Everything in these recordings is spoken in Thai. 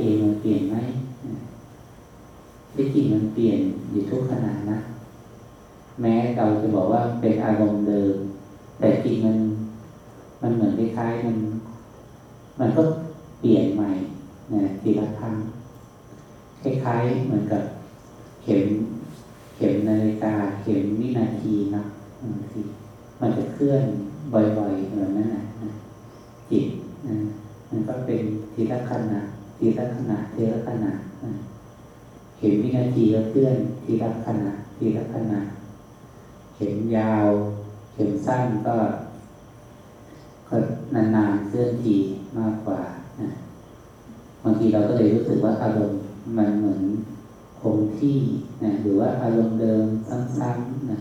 เองมันเปลี่ยนไหมที่จริงมันเปลี่ยนอยู่ทุกขณะนะ แม้เราจะบอกว่าเป็นอารมณ์เดิม แต่จริงมัน มันเหมือนคล้ายๆมัน มันก็เปลี่ยนใหม่นะทีละครั้งคล้ายๆเหมือนกับเข็มเข็มนาฬิกา เข็มวินาทีนะบางทีมันจะเคลื่อนบ่อยๆแบบนั้นนะจิตนะมันก็เป็นทีละขณะ ทีละขณะทีละขณะเข็มวินาทีก็เคลื่อนทีละขณะทีละขณะเข็มยาวเข็มสั้นก็ก็นานๆเคลื่อนทีมากกว่าบางทีเราก็เลยรู้สึกว่าอารมณ์มันเหมือนคงที่นะหรือว่าอารมณ์เดิมซ้ำๆนะ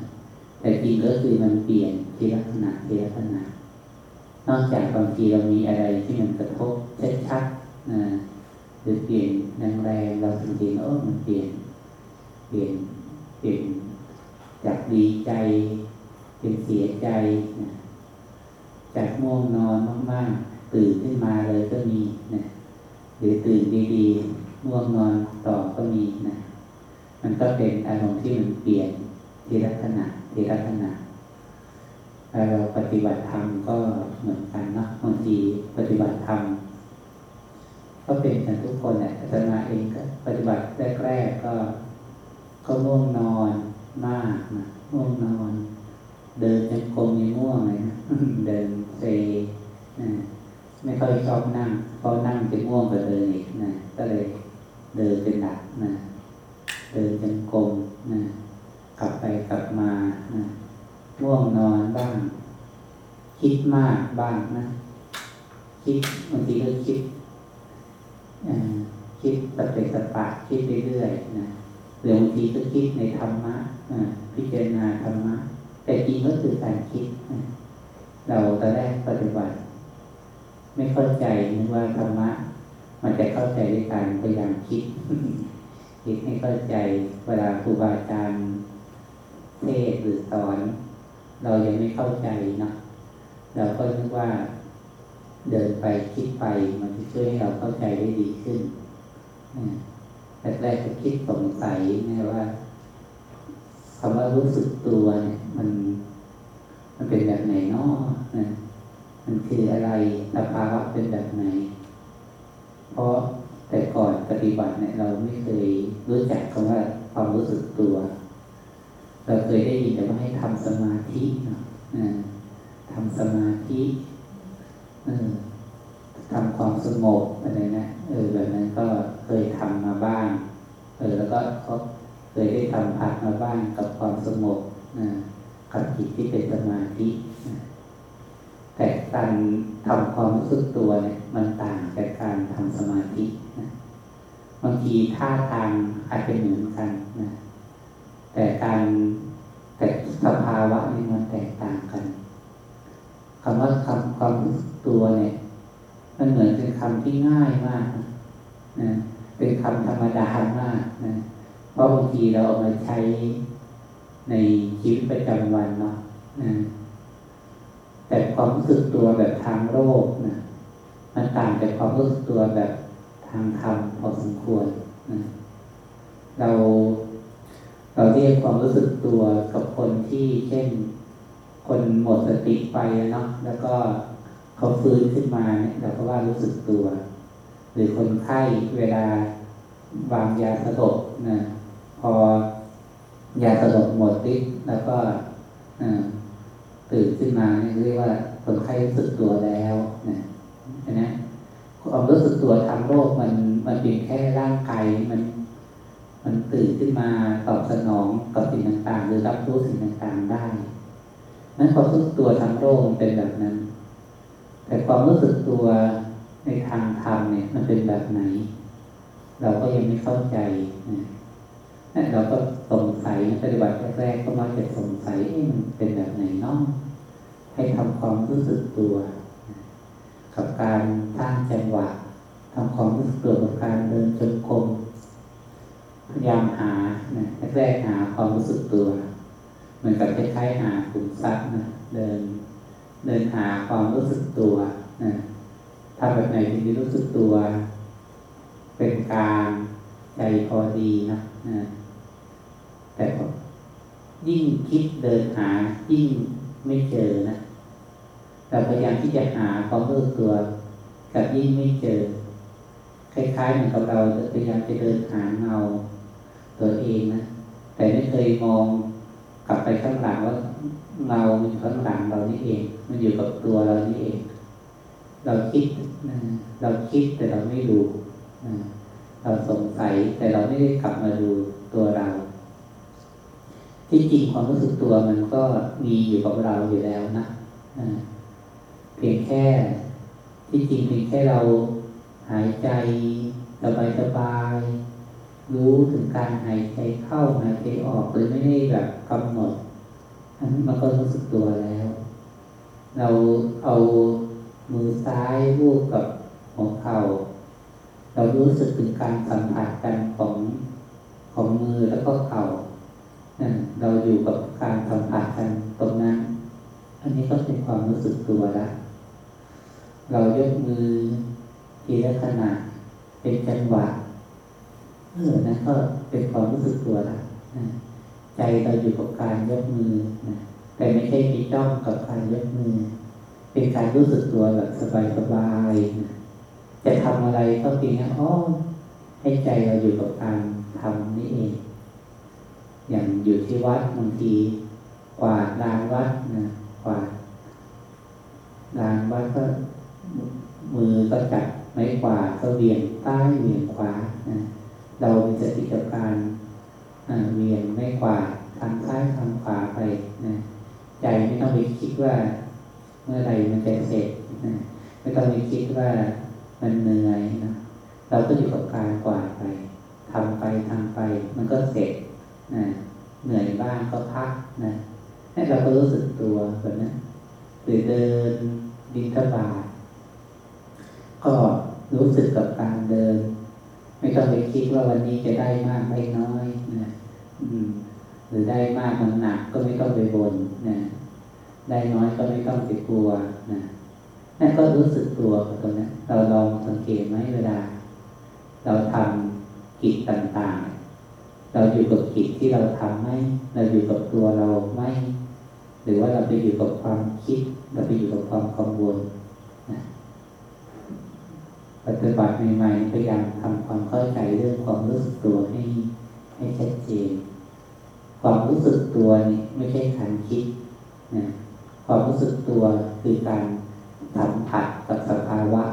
แต่จริงก็คือมันเปลี่ยนทีละขณะทีละขณะนอกจากบางทีเรามีอะไรที่มันกระทบชัดๆนะ หรือเปลี่ยนแรงเราสังเกตโอ้มันเปลี่ยน เปลี่ยนเปลี่ยนจากดีใจเป็นเสียใจนะจากง่วงนอนมากๆ ตื่นขึ้นมาเลยก็มีนะหรือตื่นดีๆง่วงนอนต่อก็มีนะมันก็เป็นอารมณ์ที่มันเปลี่ยนทีละขณะทีละขณะเราปฏิบัติธรรมก็เหมือนกันเนาะบางทีปฏิบัติธรรม ก็เป็นกันทุกคนแหละอาจารย์เองก็ปฏิบัติแรกๆก็ก็ง่วงนอนมากนะง่วงนอน เดินจนกลมยังง่วงเลยนะเดินเซไม่ค่อยชอบนั่งเพราะนั่งจะง่วงกว่าเดินอีกนะก็เลยเดินเป็นหลักนะเดินจนกลมนะกลับไปกลับมานะง่วงนอนบ้าง คิดมากบ้างนะ คิดบางทีก็คิด คิดสเปสปะคิดเรื่อยๆนะหรือบางทีก็คิดในธรรมะพิจารณาธรรมะ แต่จริงก็คือการคิด เราตอนแรกปฏิบัติ ไม่เข้าใจนึกว่าธรรมะ มันจะเข้าใจด้วยการพยายามคิด คิดให้เข้าใจเวลาครูบาอาจารย์เทศหรือสอน เรายังไม่เข้าใจนะเราก็นึกว่า เดินไปคิดไปมันจะช่วยให้เราเข้าใจได้ดีขึ้นแรกๆก็คิดสงสัยนะว่าคำว่ารู้สึกตัวเนี่ย มัน มันเป็นแบบไหนเนาะนะมันคืออะไรสภาวะเป็นแบบไหน เพราะแต่ก่อนปฏิบัติเนี่ย เราไม่เคยรู้จักคำว่าความรู้สึกตัว เราเคยได้ยินแต่ว่าให้ทำสมาธินะทำสมาธิ ทำความสงบอะไรนะเออแบบนั้นก็เคยทำมาบ้างเออแล้วก็เขาเคยได้ทำผัดมาบ้างกับความสงบนะกับจิตที่เป็นสมาธิแต่การทำความรู้สึกตัวเนี่ยมันต่างจากการทำสมาธินะบางทีท่าทางอาจจะเหมือนกันนะแต่การแต่สภาวะนี่มันแตกต่างกัน คำว่าคำความรู้สึกตัวเนี่ย มันเหมือนเป็นคำที่ง่ายมากนะเป็นคำธรรมดามากนะเพราะบางทีเราเอามาใช้ในชีวิตประจำวันเนาะนะแต่ความรู้สึกตัวแบบทางโลกนะมันต่างจากความรู้สึกตัวแบบทางธรรมพอสมควรนะเรา เราเรียกความรู้สึกตัวกับคนที่เช่น คนหมดสติไปเนาะแล้วก็เขาฟื้นขึ้นมาเนี่ยเราก็ว่ารู้สึกตัว หรือคนไข้เวลาวางยาสลบนะพอยาสลบหมดฤทธิ์แล้วก็ตื่นขึ้นมาเรียกว่าคนไข้รู้สึกตัวแล้วนะนะความรู้สึกตัวทางโลกมันมันเป็นแค่ร่างกายมัน มันตื่นขึ้นมาตอบสนองกับสิ่งต่างๆ หรือรับรู้สิ่งต่างๆได้ นั้นความรู้สึกตัวทางโลกมันเป็นแบบนั้น แต่ความรู้สึกตัวในทางธรรมเนี่ย มันเป็นแบบไหน เราก็ยังไม่เข้าใจนะเราก็สงสัยปฏิบัติแรกๆก็มักจะสงสัยมันเป็นแบบไหนน้อให้ทำความรู้สึกตัว กับการสร้างจังหวะทำความรู้สึกตัวกับการเดินจงกรมพยายามหานะแรกๆหาความรู้สึกตัว เหมือนกับคล้ายๆหาขุมทรัพย์นะเดิน เดินหาความรู้สึกตัวนะทำแบบไหนถึงจะรู้สึกตัว เป็นกลางใจพอดีนะนะแต่ยิ่งคิดเดินหายิ่งไม่เจอนะแต่พยายามที่จะหาความรู้สึกตัวกับยิ่งไม่เจอ คล้ายๆเหมือนกับเราพยายามจะเดินหาเงาตัวเองนะแต่ไม่เคยมอง กลับไปข้างหลังว่าเงามันอยู่ข้างหลังเรานี่เอง มันอยู่กับตัวเรานี่เอง เราคิดเราคิดแต่เราไม่รู้เราสงสัยแต่เราไม่ได้กลับมาดูตัวเรา ที่จริงความรู้สึกตัวมันก็มีอยู่กับเราอยู่แล้วนะเพียงแค่ที่จริงเพียงแค่เราหายใจสบายสบาย รู้ถึงการหายใจเข้าหายใจออกโดยไม่ได้แบบกำหนดอันนี้มันก็รู้สึกตัวแล้ว เราเอามือซ้ายลูบกับหัวเข่า เรารู้สึกถึงการสัมผัสกันของของมือแล้วก็เข่าเราอยู่กับการสัมผัสกันตรงนั้น อันนี้ก็เป็นความรู้สึกตัวล้วเรายกมือทีละขนาดเป็นจังหวะ เออนั้นก็เป็นความรู้สึกตัวละใจเราอยู่กับการยกมือนะแต่ไม่ใช่ไปจ้องกับการยกมือ เป็นการรู้สึกตัวแบบสบายๆนะจะทำอะไรก็เพียงแค่อ้อให้ใจเราอยู่กับการทำนี่เอง อย่างอยู่ที่วัดบางทีกวาดลานวัดนะกวาดลานวัดก็มือก็จับไม้ขวาก็เวียนใต้เวียนขวา เรามีสติกับการเวียนไม้ขวาทางซ้ายทางขวาไปนะใจไม่ต้องไปคิดว่าเมื่อไรมันจะเสร็จนะไม่ต้องไปคิดว่ามันเหนื่อยนะเราก็อยู่กับการกวาดไปทำไปทำไป มันก็เสร็จนะเหนื่อยบ้างก็พักนะให้เราก็รู้สึกตัวแบบนั้นหรือเดินดินทบาทก็รู้สึกกับการเดิน ไม่ต้องไปคิดว่าวันนี้จะได้มากได้น้อยนะหรือได้มากมันหนักก็ไม่ต้องไปบนนะได้น้อยก็ไม่ต้องไปกลัวนะนั่นก็รู้สึกตัวตรงนั้นเราลองสังเกตไหมเวลา เราทำกิจต่างๆ เราอยู่กับกิจที่เราทำไหมเราอยู่กับตัวเราไหมหรือว่าเราไปอยู่กับความคิด เราไปอยู่กับความกังวล ปฏิบัติใหม่ๆพยายามทำความเข้าใจเรื่องความรู้สึกตัวให้ให้ชัดเจน ความรู้สึกตัวนี่ไม่ใช่การคิดนะความรู้สึกตัวคือการสัมผัสกับสภาวะ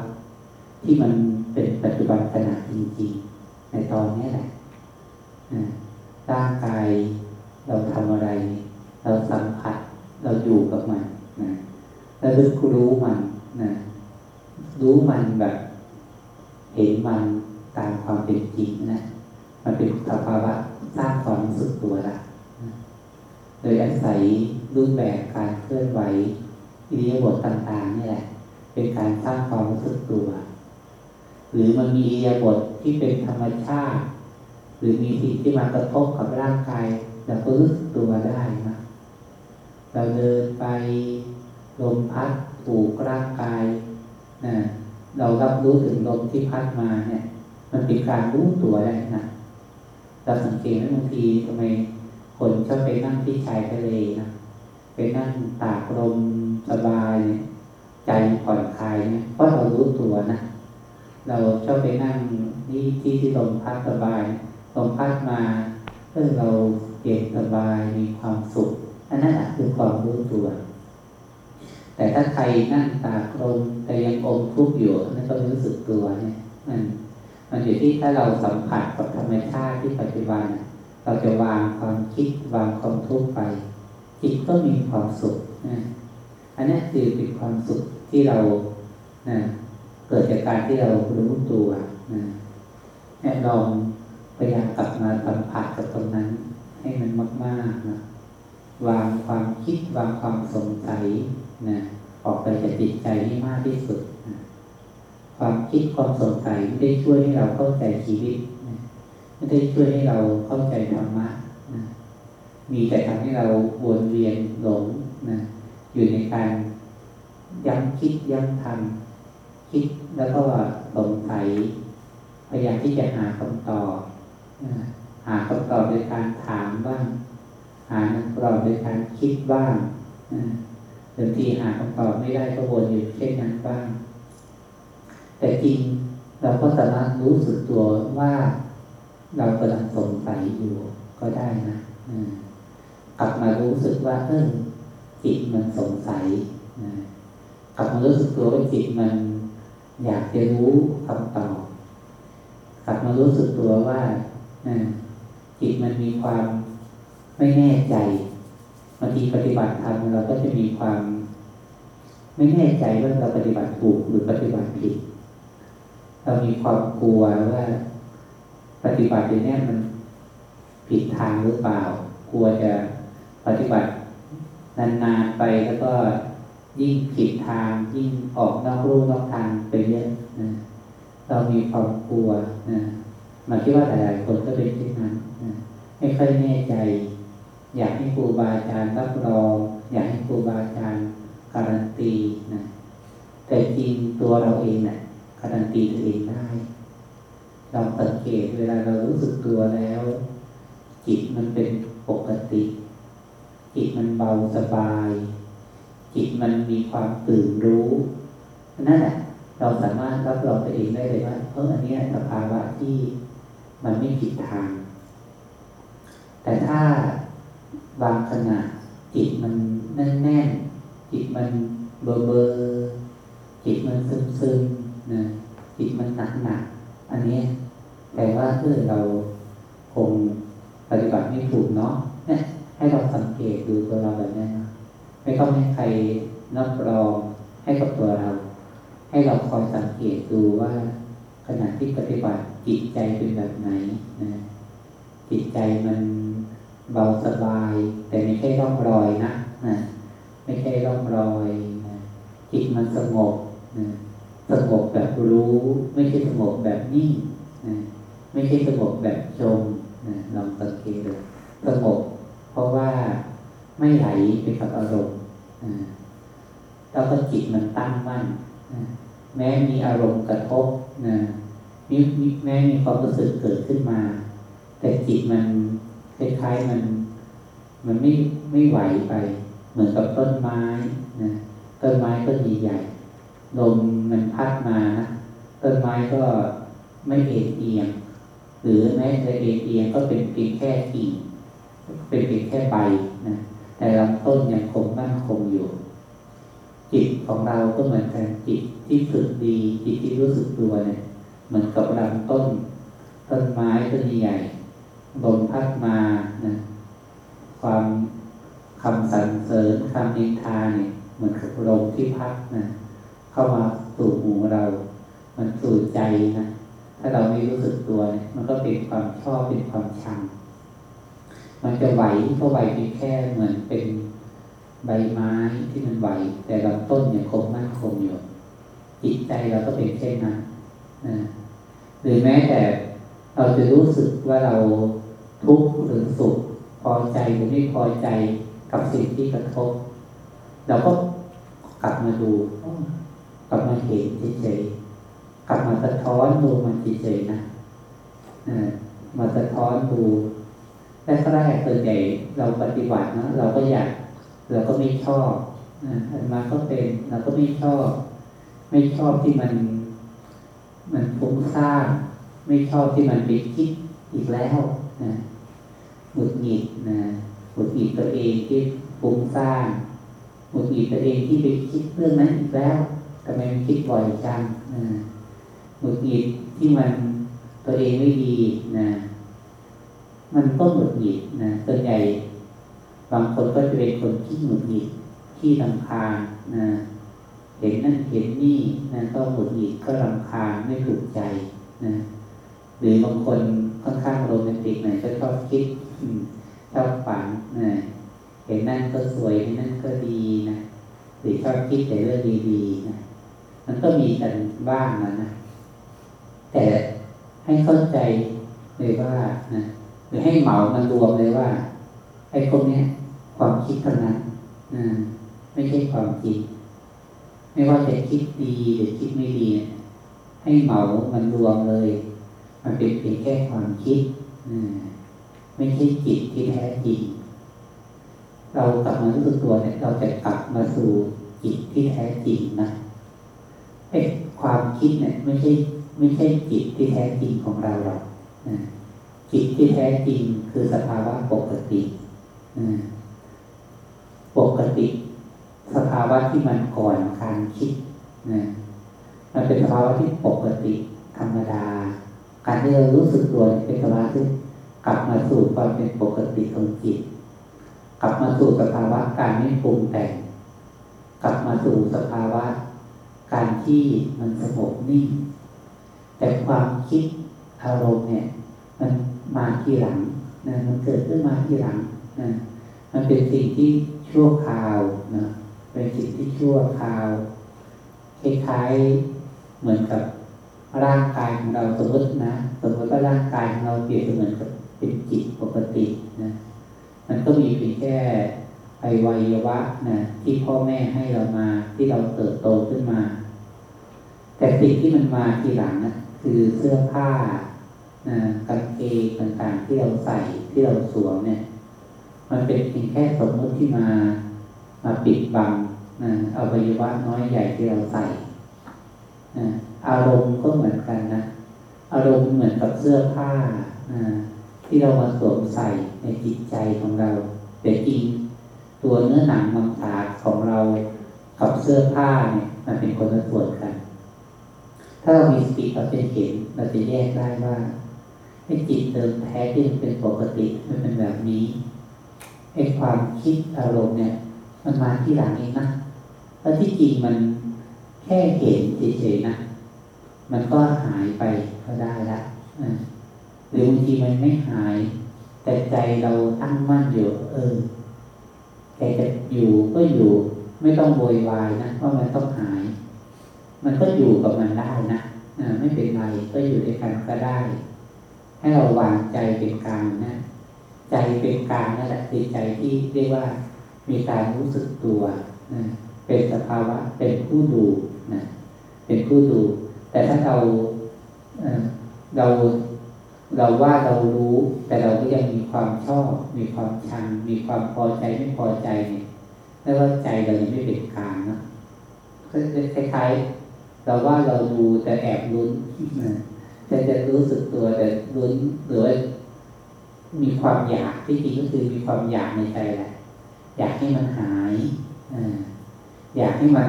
ที่มันเป็นปัจจุบันขณะจริงๆ ในตอนนี้แหละร่างกายเราทำอะไร เราสัมผัสเราอยู่กับมันนะแล้วรู้มันนะรู้มันแบบ เห็นมันตามความเป็นจริงนะ มันเป็นสภาวะสร้างความรู้สึกตัวละโดยอาศัยรูปแบบการเคลื่อนไหวอิริยาบถต่างๆนี่แหละ เป็นการสร้างความรู้สึกตัว หรือมันมีอิริยาบถที่เป็นธรรมชาติ หรือมีสิ่งที่มากระทบกับร่างกายเราก็รู้สึกตัวได้นะเราเดินไปลมพัดถูกร่างกายนะ เรารับรู้ถึงลมที่พัดมาเนี่ย มันเป็นการรู้ตัวได้นะเราสังเกตไหมบางทีทำไมคนชอบไปนั่งที่ชายทะเลนะไปนั่งตากลมสบายเนี่ยใจผ่อนคลายเนี่ยเพราะเรารู้ตัวนะเราชอบไปนั่งที่ที่ที่ลมพัดสบายลมพัดมาเออเราเย็นสบายมีความสุขอันนั้นคือความรู้ตัว แต่ถ้าใครนั่งตากลมแต่ยังอมทุกข์อยู่นั่นก็รู้สึกตัวเนี่ยมันมันอยู่ที่ถ้าเราสัมผัสกับธรรมชาติที่ปัจจุบัน เราจะวางความคิดวางความทุกข์ไป จิตก็มีความสุขนะอันนี้คือเป็นความสุขที่เรานะเกิดจากการที่เรารู้ตัวนะเนี่ยลองพยายามกลับมาสัมผัสกับตรงนั้น ให้มันมากๆนะวางความคิดวางความสงสัย นะออกไปจากจิตใจให้มากที่สุดนะความคิดความสงสัยไม่ได้ช่วยให้เราเข้าใจชีวิตนะไม่ได้ช่วยให้เราเข้าใจธรรมะนะมีแต่ทำให้เราวนเวียนหลงนะอยู่ในการย้ำคิดย้ำทำคิดแล้วก็สงสัยพยายามที่จะหาคำตอบนะหาคำตอบโดยการถามบ้าง หาคำตอบโดยการคิดบ้างนะ บางทีหาคำตอบไม่ได้ก็วนอยู่เช่นนั้นบ้าง แต่จริงเราก็สามารถรู้สึกตัวว่าเรากำลังสงสัยอยู่ก็ได้นะกลับมารู้สึกว่าเออจิตมันสงสัยกลับมารู้สึกตัวว่าจิตมันอยากจะรู้คำตอบกลับมารู้สึกตัวว่าจิตมันมีความไม่แน่ใจ บางทีปฏิบัติธรรมเราก็จะมีความ ไม่แน่ใจว่าเราปฏิบัติถูกหรือปฏิบัติผิด เรามีความกลัวว่าปฏิบัติอย่างนี้มันผิดทางหรือเปล่า กลัวจะปฏิบัตินานๆไปแล้วก็ยิ่งผิดทางยิ่งออกนอกรูนอกทางไปเยอะนะเรามีความกลัวนะมาคิดว่าหลายๆคนก็เป็นเช่นนั้นนะไม่ค่อยแน่ใจ อยากให้ครูบาอาจารย์รับรองอยากให้ครูบาอาจารย์การันตีนะแต่จริงตัวเราเองนะี่ยการันตีตัวเองได้ เราสังเกตเวลาเรารู้สึกตัวแล้ว จิตมันเป็นปกติ จิตมันเบาสบาย จิตมันมีความตื่นรู้นั่นแหละเราสามารถรับรองตัวเองได้เลยว่าเอออันนี้สภาวะที่มันไม่ผิดทาง แต่ถ้า บางขณะจิตมันแน่นแน่นจิตมันเบอเบอจิตมันซึมซึมนะจิตมันหนักหนักอันนี้แปลว่าเออเราคงปฏิบัติไม่ถูกเนาะเนี่ยให้เราสังเกตดูตัวเราแบบนี้นะไม่ต้องให้ใครรับรองให้กับตัวเรา ให้เราคอยสังเกตดูว่า ขณะที่ปฏิบัติจิตใจเป็นแบบไหนนะจิตใจมัน เบาสบาย แต่ไม่ใช่ร่องรอยนะนะไม่ใช่ร่องรอยนะจิตมันสงบนะสงบแบบรู้ ไม่ใช่สงบแบบนิ่งนะไม่ใช่สงบแบบจมนะลองสังเกตดูสงบเพราะว่าไม่ไหลไปกับอารมณ์นะแล้วก็จิตมันตั้งมั่นนะแม้มีอารมณ์กระทบนะมีแม้มีความรู้สึกเกิดขึ้นมา แต่จิตมัน คล้ายๆมันมันไม่ไม่ไหวไป เหมือนกับต้นไม้นะต้นไม้ต้นใหญ่ๆลมมันพัดมานะต้นไม้ก็ไม่เอ็นเอียง หรือแม้จะเอ็นเอียงก็เป็นเพียงแค่กิ่งเป็นเพียงแค่ใบนะแต่ลำต้นยังคงมั่นคงอยู่ จิตของเราก็เหมือนกันจิตที่ฝึกดีจิตที่รู้สึกตัวเนี่ยเหมือนกับลำต้น ต้นไม้ต้นใหญ่ ลมพัดมานะความคำสรรเสริญคำนินทาเนี่ยเหมือนกับลมที่พัดนะเข้ามาสู่หูเรา มันสู่ใจนะถ้าเราไม่รู้สึกตัวเนี่ยมันก็เป็นความชอบเป็นความชัง มันจะไหวก็ไหวเพียงแค่เหมือนเป็นใบไม้ที่มันไหว แต่ลำต้นเนี่ยคงมั่นคงอยู่จิตใจเราก็เป็นเช่นนั้นนะหรือแม้แต่เราจะรู้สึกว่าเรา ทุกข์หรือสุขพอใจหรือไม่พอใจกับสิ่งที่กระทบ เราก็กลับมาดูกลับมาเห็นเฉยๆกลับมาสะท้อนดูมันเฉยๆนะมาสะท้อนดูแรกแรกส่วนใหญ่เราปฏิบัตินะเราก็อยากเราก็ไม่ชอบอันมาก็เป็นเราก็ไม่ชอบ ไม่ชอบที่มัน มันฟุ้งซ่านไม่ชอบที่มันไปคิดอีกแล้วนะ หงุดหงิดนะหงุดหงิดตัวเองที่ฟุ้งซ่านหงุดหงิดตัวเองที่ไปคิดเรื่องนั้นอีกแล้วทำไมมันคิดบ่อยจังนะหงุดหงิดที่มันตัวเองไม่ดีนะ มันก็หงุดหงิดนะส่วนใหญ่บางคนก็จะเป็นคนที่หงุดหงิดที่ลำคาญนะเห็นนั่นเห็นนี่นะก็หงุดหงิดก็รำคาญไม่ถูกใจนะหรือบางคนค่อนข้างโรแมนติกหน่อยก็ชอบคิด ชอบฝันนะเห็นนั่นก็สวยเห็นนั่นก็ดีนะหรือชอบคิดแต่เรื่องดีๆนะมันก็มีกันบ้างนะนะแต่ให้เข้าใจเลยว่านะหรือให้เหมามันรวมเลยว่าไอ้พวกนี้ความคิดเท่านั้นนะไม่ใช่ความจริงไม่ว่าจะคิดดีหรือคิดไม่ดี ให้เหมามันรวมเลย มันเป็นเพียงแค่ความคิด ไม่ใช่จิตที่แท้จริง เรากลับมารู้สึกตัวเนี่ย เราจะกลับมาสู่จิตที่แท้จริงนะไอ้ความคิดเนี่ย ไม่ใช่ ไม่ใช่จิตที่แท้จริงของเราหรอกจิตที่แท้จริงคือสภาวะปกติปกติ สภาวะที่มันก่อนการคิดนะมันเป็นสภาวะที่ปกติธรรมดา การที่เรารู้สึกตัวเป็นสภาวะที่ กลับมาสู่ความเป็นปกติของจิต กลับมาสู่สภาวะการไม่ปรุงแต่ง กลับมาสู่สภาวะการที่มันสงบนิ่ง แต่ความคิดอารมณ์เนี่ย มันมาทีหลังนะมันเกิดขึ้นมาทีหลังนะมันเป็นสิ่งที่ชั่วคราวนะเป็นสิ่งที่ชั่วคราวคล้ายๆเหมือนกับร่างกายของเราสมมตินะสมมติว่าร่างกายของเราเปรียบเหมือนกับ เป็นจิตปกตินะมันก็มีเพียงแค่ไอวัยวะนะที่พ่อแม่ให้เรามาที่เราเติบโตขึ้นมา แต่สิ่งที่มันมาทีหลังนะคือเสื้อผ้านะกางเกงต่างๆ ที่เราใส่ที่เราสวมเนี่ย มันเป็นเพียงแค่สมมติที่มามาปิดบังนะอวัยวะน้อยใหญ่ที่เราใส่นะอารมณ์ก็เหมือนกันนะอารมณ์เหมือนกับเสื้อผ้านะ ที่เรามาสวมใส่ในจิตใจของเรา แต่จริงตัวเนื้อหนังมังสาของเรากับเสื้อผ้าเนี่ยมันเป็นคนละส่วนกัน ถ้าเรามีสติเราจะเห็นเราจะแยกได้ว่าไอ้จิตเดิมแท้ที่มันเป็นปกติมันเป็นแบบนี้ไอ้ความคิดอารมณ์เนี่ย มันมาที่หลังเองนะแล้วที่จริงมันแค่เห็นเฉยๆนะ มันก็หายไปก็ได้ละ หรือบางทีมันไม่หาย แต่ใจเราตั้งมั่นอยู่เออแกจะอยู่ก็อยู่ ไม่ต้องโวยวายนะว่ามันต้องหาย มันก็อยู่กับมันได้นะไม่เป็นไรก็อยู่ด้วยกันก็ได้ ให้เราวางใจเป็นกลางนะใจเป็นกลางนั่นแหละคือใจที่เรียกว่า มีการรู้สึกตัวนะเป็นสภาวะเป็นผู้ดูนะเป็นผู้ดู แต่ถ้าเราเรา เราว่าเรารู้ แต่เราก็ยังมีความชอบ มีความชัง มีความพอใจไม่พอใจเนี่ยแล้วใจเรายังไม่เป็นกลางนะก็คล้ายๆเราว่าเราดูแต่แอบลุ้นนะแต่จะรู้สึกตัวแต่ลุ้นหรือว่ามีความอยากที่จริงก็คือมีความอยากในใจแหละอยากให้มันหายอยากให้มัน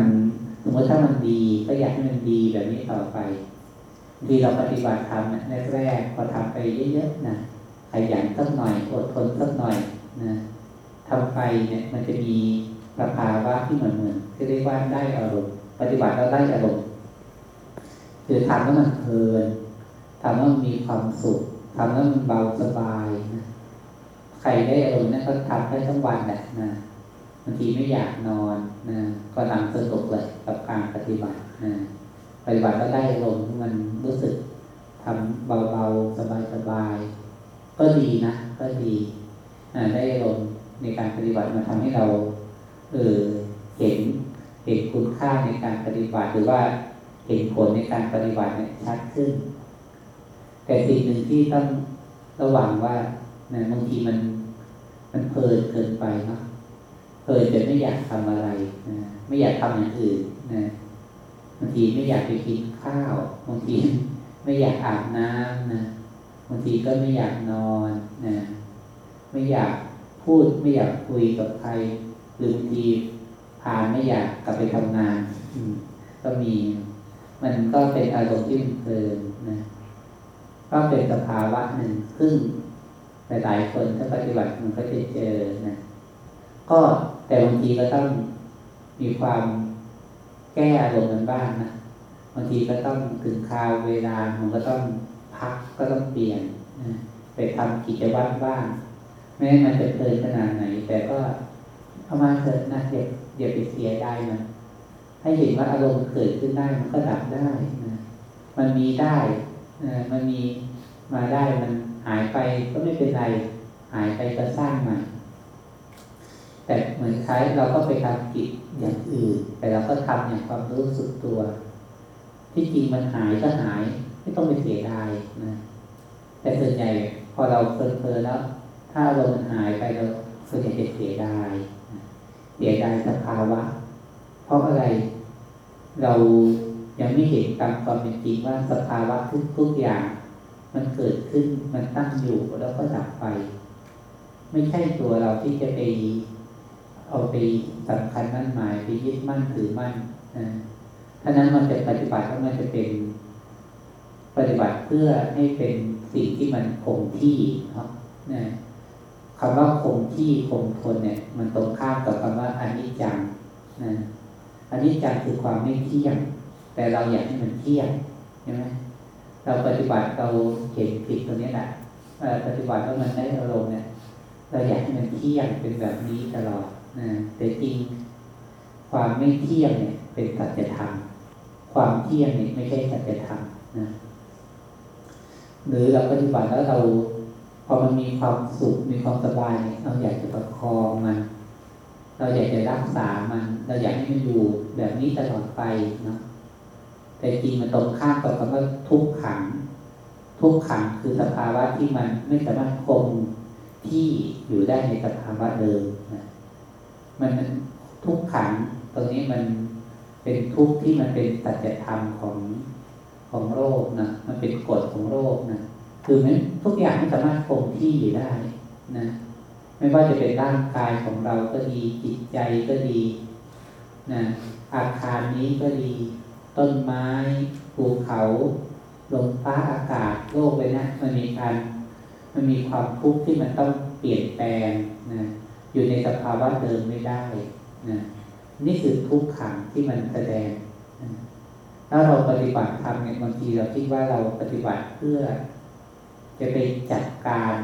สมมติถ้ามันดีก็อยากให้มันดีแบบนี้ต่อไป ทีเราปฏิบัติธรรมแรกๆพอทำไปเยอะๆนะขยันสักหน่อยอดทนสักหน่อยนะทำไปเนี่ยมันจะมีราคาว่าที่เหมือนเหมือนที่เรียกว่าได้อารมณ์ปฏิบัติแล้วได้อารมณ์คือทำแล้วมันเพลินทำแล้วมันมีความสุขทำแล้วมันเบาสบายนะใครได้อารมณ์นั้นก็ทำได้ทั้งวันแหละนะบางทีไม่อยากนอนนะก็นั่งสนุกเลยกับการปฏิบัตินะ ปฏิบัติแล้วได้ลมมันรู้สึกทำเบาๆสบายๆก็ดีนะ ก็ดีได้ลมในการปฏิบัติมาทำให้เราเออเห็นเห็นคุณค่าในการปฏิบัติ หรือว่าเห็นผลในการปฏิบัติเนี่ยชัดขึ้น แต่สิ่งหนึ่งที่ต้องระวังว่านะบางทีมันมันเพลินเกินไปเนาะเพลินจนไม่อยากทำอะไรนะไม่อยากทำอย่างอื่นนะ บางทีไม่อยากไปกินข้าวบางทีไม่อยากอาบน้ำนะบางทีก็ไม่อยากนอนนะไม่อยากพูดไม่อยากคุยกับใครหรือบางทีพาไม่อยากกลับไปทำงานก็มี มันก็เป็นอารมณ์ที่มันเพลินนะก็เป็นสภาวะหนึ่งซึ่งหลายๆคนถ้าปฏิบัติมันก็จะเจอนะก็แต่บางทีก็ต้องมีความ แก้อารมณ์กันบ้างนะบางทีก็ต้องถึงคราวเวลามันก็ต้องพักก็ต้องเปลี่ยนนะไปทำกิจวัตรบ้างแม้มันจะเพลินขนาดไหน แต่ก็เอามาเถิดนะเด็กอย่าไปเสียได้มันให้เห็นว่าอารมณ์เกิดขึ้นได้มันก็ดับได้นะมันมีได้นะมันมีมาได้มันหายไปก็ไม่เป็นไร หายไปก็สร้างใหม่ แต่เหมือนคล้ายเราก็ไปทำกิจอย่างอื่น แต่เราก็ทำอย่างความรู้สึกตัว ที่จริงมันหายก็หาย ไม่ต้องไปเสียดายนะแต่ส่วนใหญ่พอเราเพลินๆแล้ว ถ้าเรามันหายไปเราส่วนใหญ่จะเสียดายเสียดายสภาวะ เพราะอะไร เรายังไม่เห็นตามความเป็นจริงว่าสภาวะทุกทุกอย่าง มันเกิดขึ้นมันตั้งอยู่แล้วก็ดับไป ไม่ใช่ตัวเราที่จะไป เอาไปสำคัญมั่นหมายไปยึดมั่นถือมั่นนะถ้านั้นมันจะปฏิบัติแล้วมันจะเป็นปฏิบัติเพื่อให้เป็นสิ่งที่มันคงที่เนาะนะคำว่าคงที่คงทนเนี่ย มันตรงข้ามกับคำว่าอนิจจังนะอนิจจังคือความไม่เที่ยง แต่เราอยากให้มันเที่ยงใช่ไหมเราปฏิบัติเราเห็นผิดตรงนี้แหละปฏิบัติแล้วมันได้อารมณ์เนี่ย เราอยากให้มันเที่ยงเป็นแบบนี้ตลอด นะแต่จริงความไม่เที่ยงเนี่ยเป็นสัจธรรม ความเที่ยงเนี่ยไม่ใช่สัจธรรมนะหรือเราปฏิบัติแล้วเราพอมันมีความสุขมีความสบายเราอยากจะประคองมัน เราอยากจะรักษามัน เราอยากให้มันอยู่แบบนี้ตลอดไปเนาะแต่จริงมันตรงข้ามกับคำว่าทุกขัง ทุกขังคือสภาวะที่มันไม่สามารถคงที่อยู่ได้ในสภาวะเดิมนะ มันทุกขังตรงนี้มันเป็นทุกข์ที่มันเป็นสัจธรรมของของโลกนะมันเป็นกฎของโลกนะคือมันทุกอย่างไม่สามารถคงที่อยู่ได้นะไม่ว่าจะเป็นร่างกายของเราก็ดีจิตใจก็ดีนะอาคารนี้ก็ดี ต้นไม้ภูเขาลมฟ้าอากาศโลกเลยนะมันมีการมันมีความทุกข์ที่มันต้องเปลี่ยนแปลงนะ อยู่ในสภาวะเดิมไม่ได้นะนี่คือทุกขังที่มันแสดง ถ้าเราปฏิบัติทำเนี่ยบางทีเราคิดว่าเราปฏิบัติเพื่อ จะไปจัดการ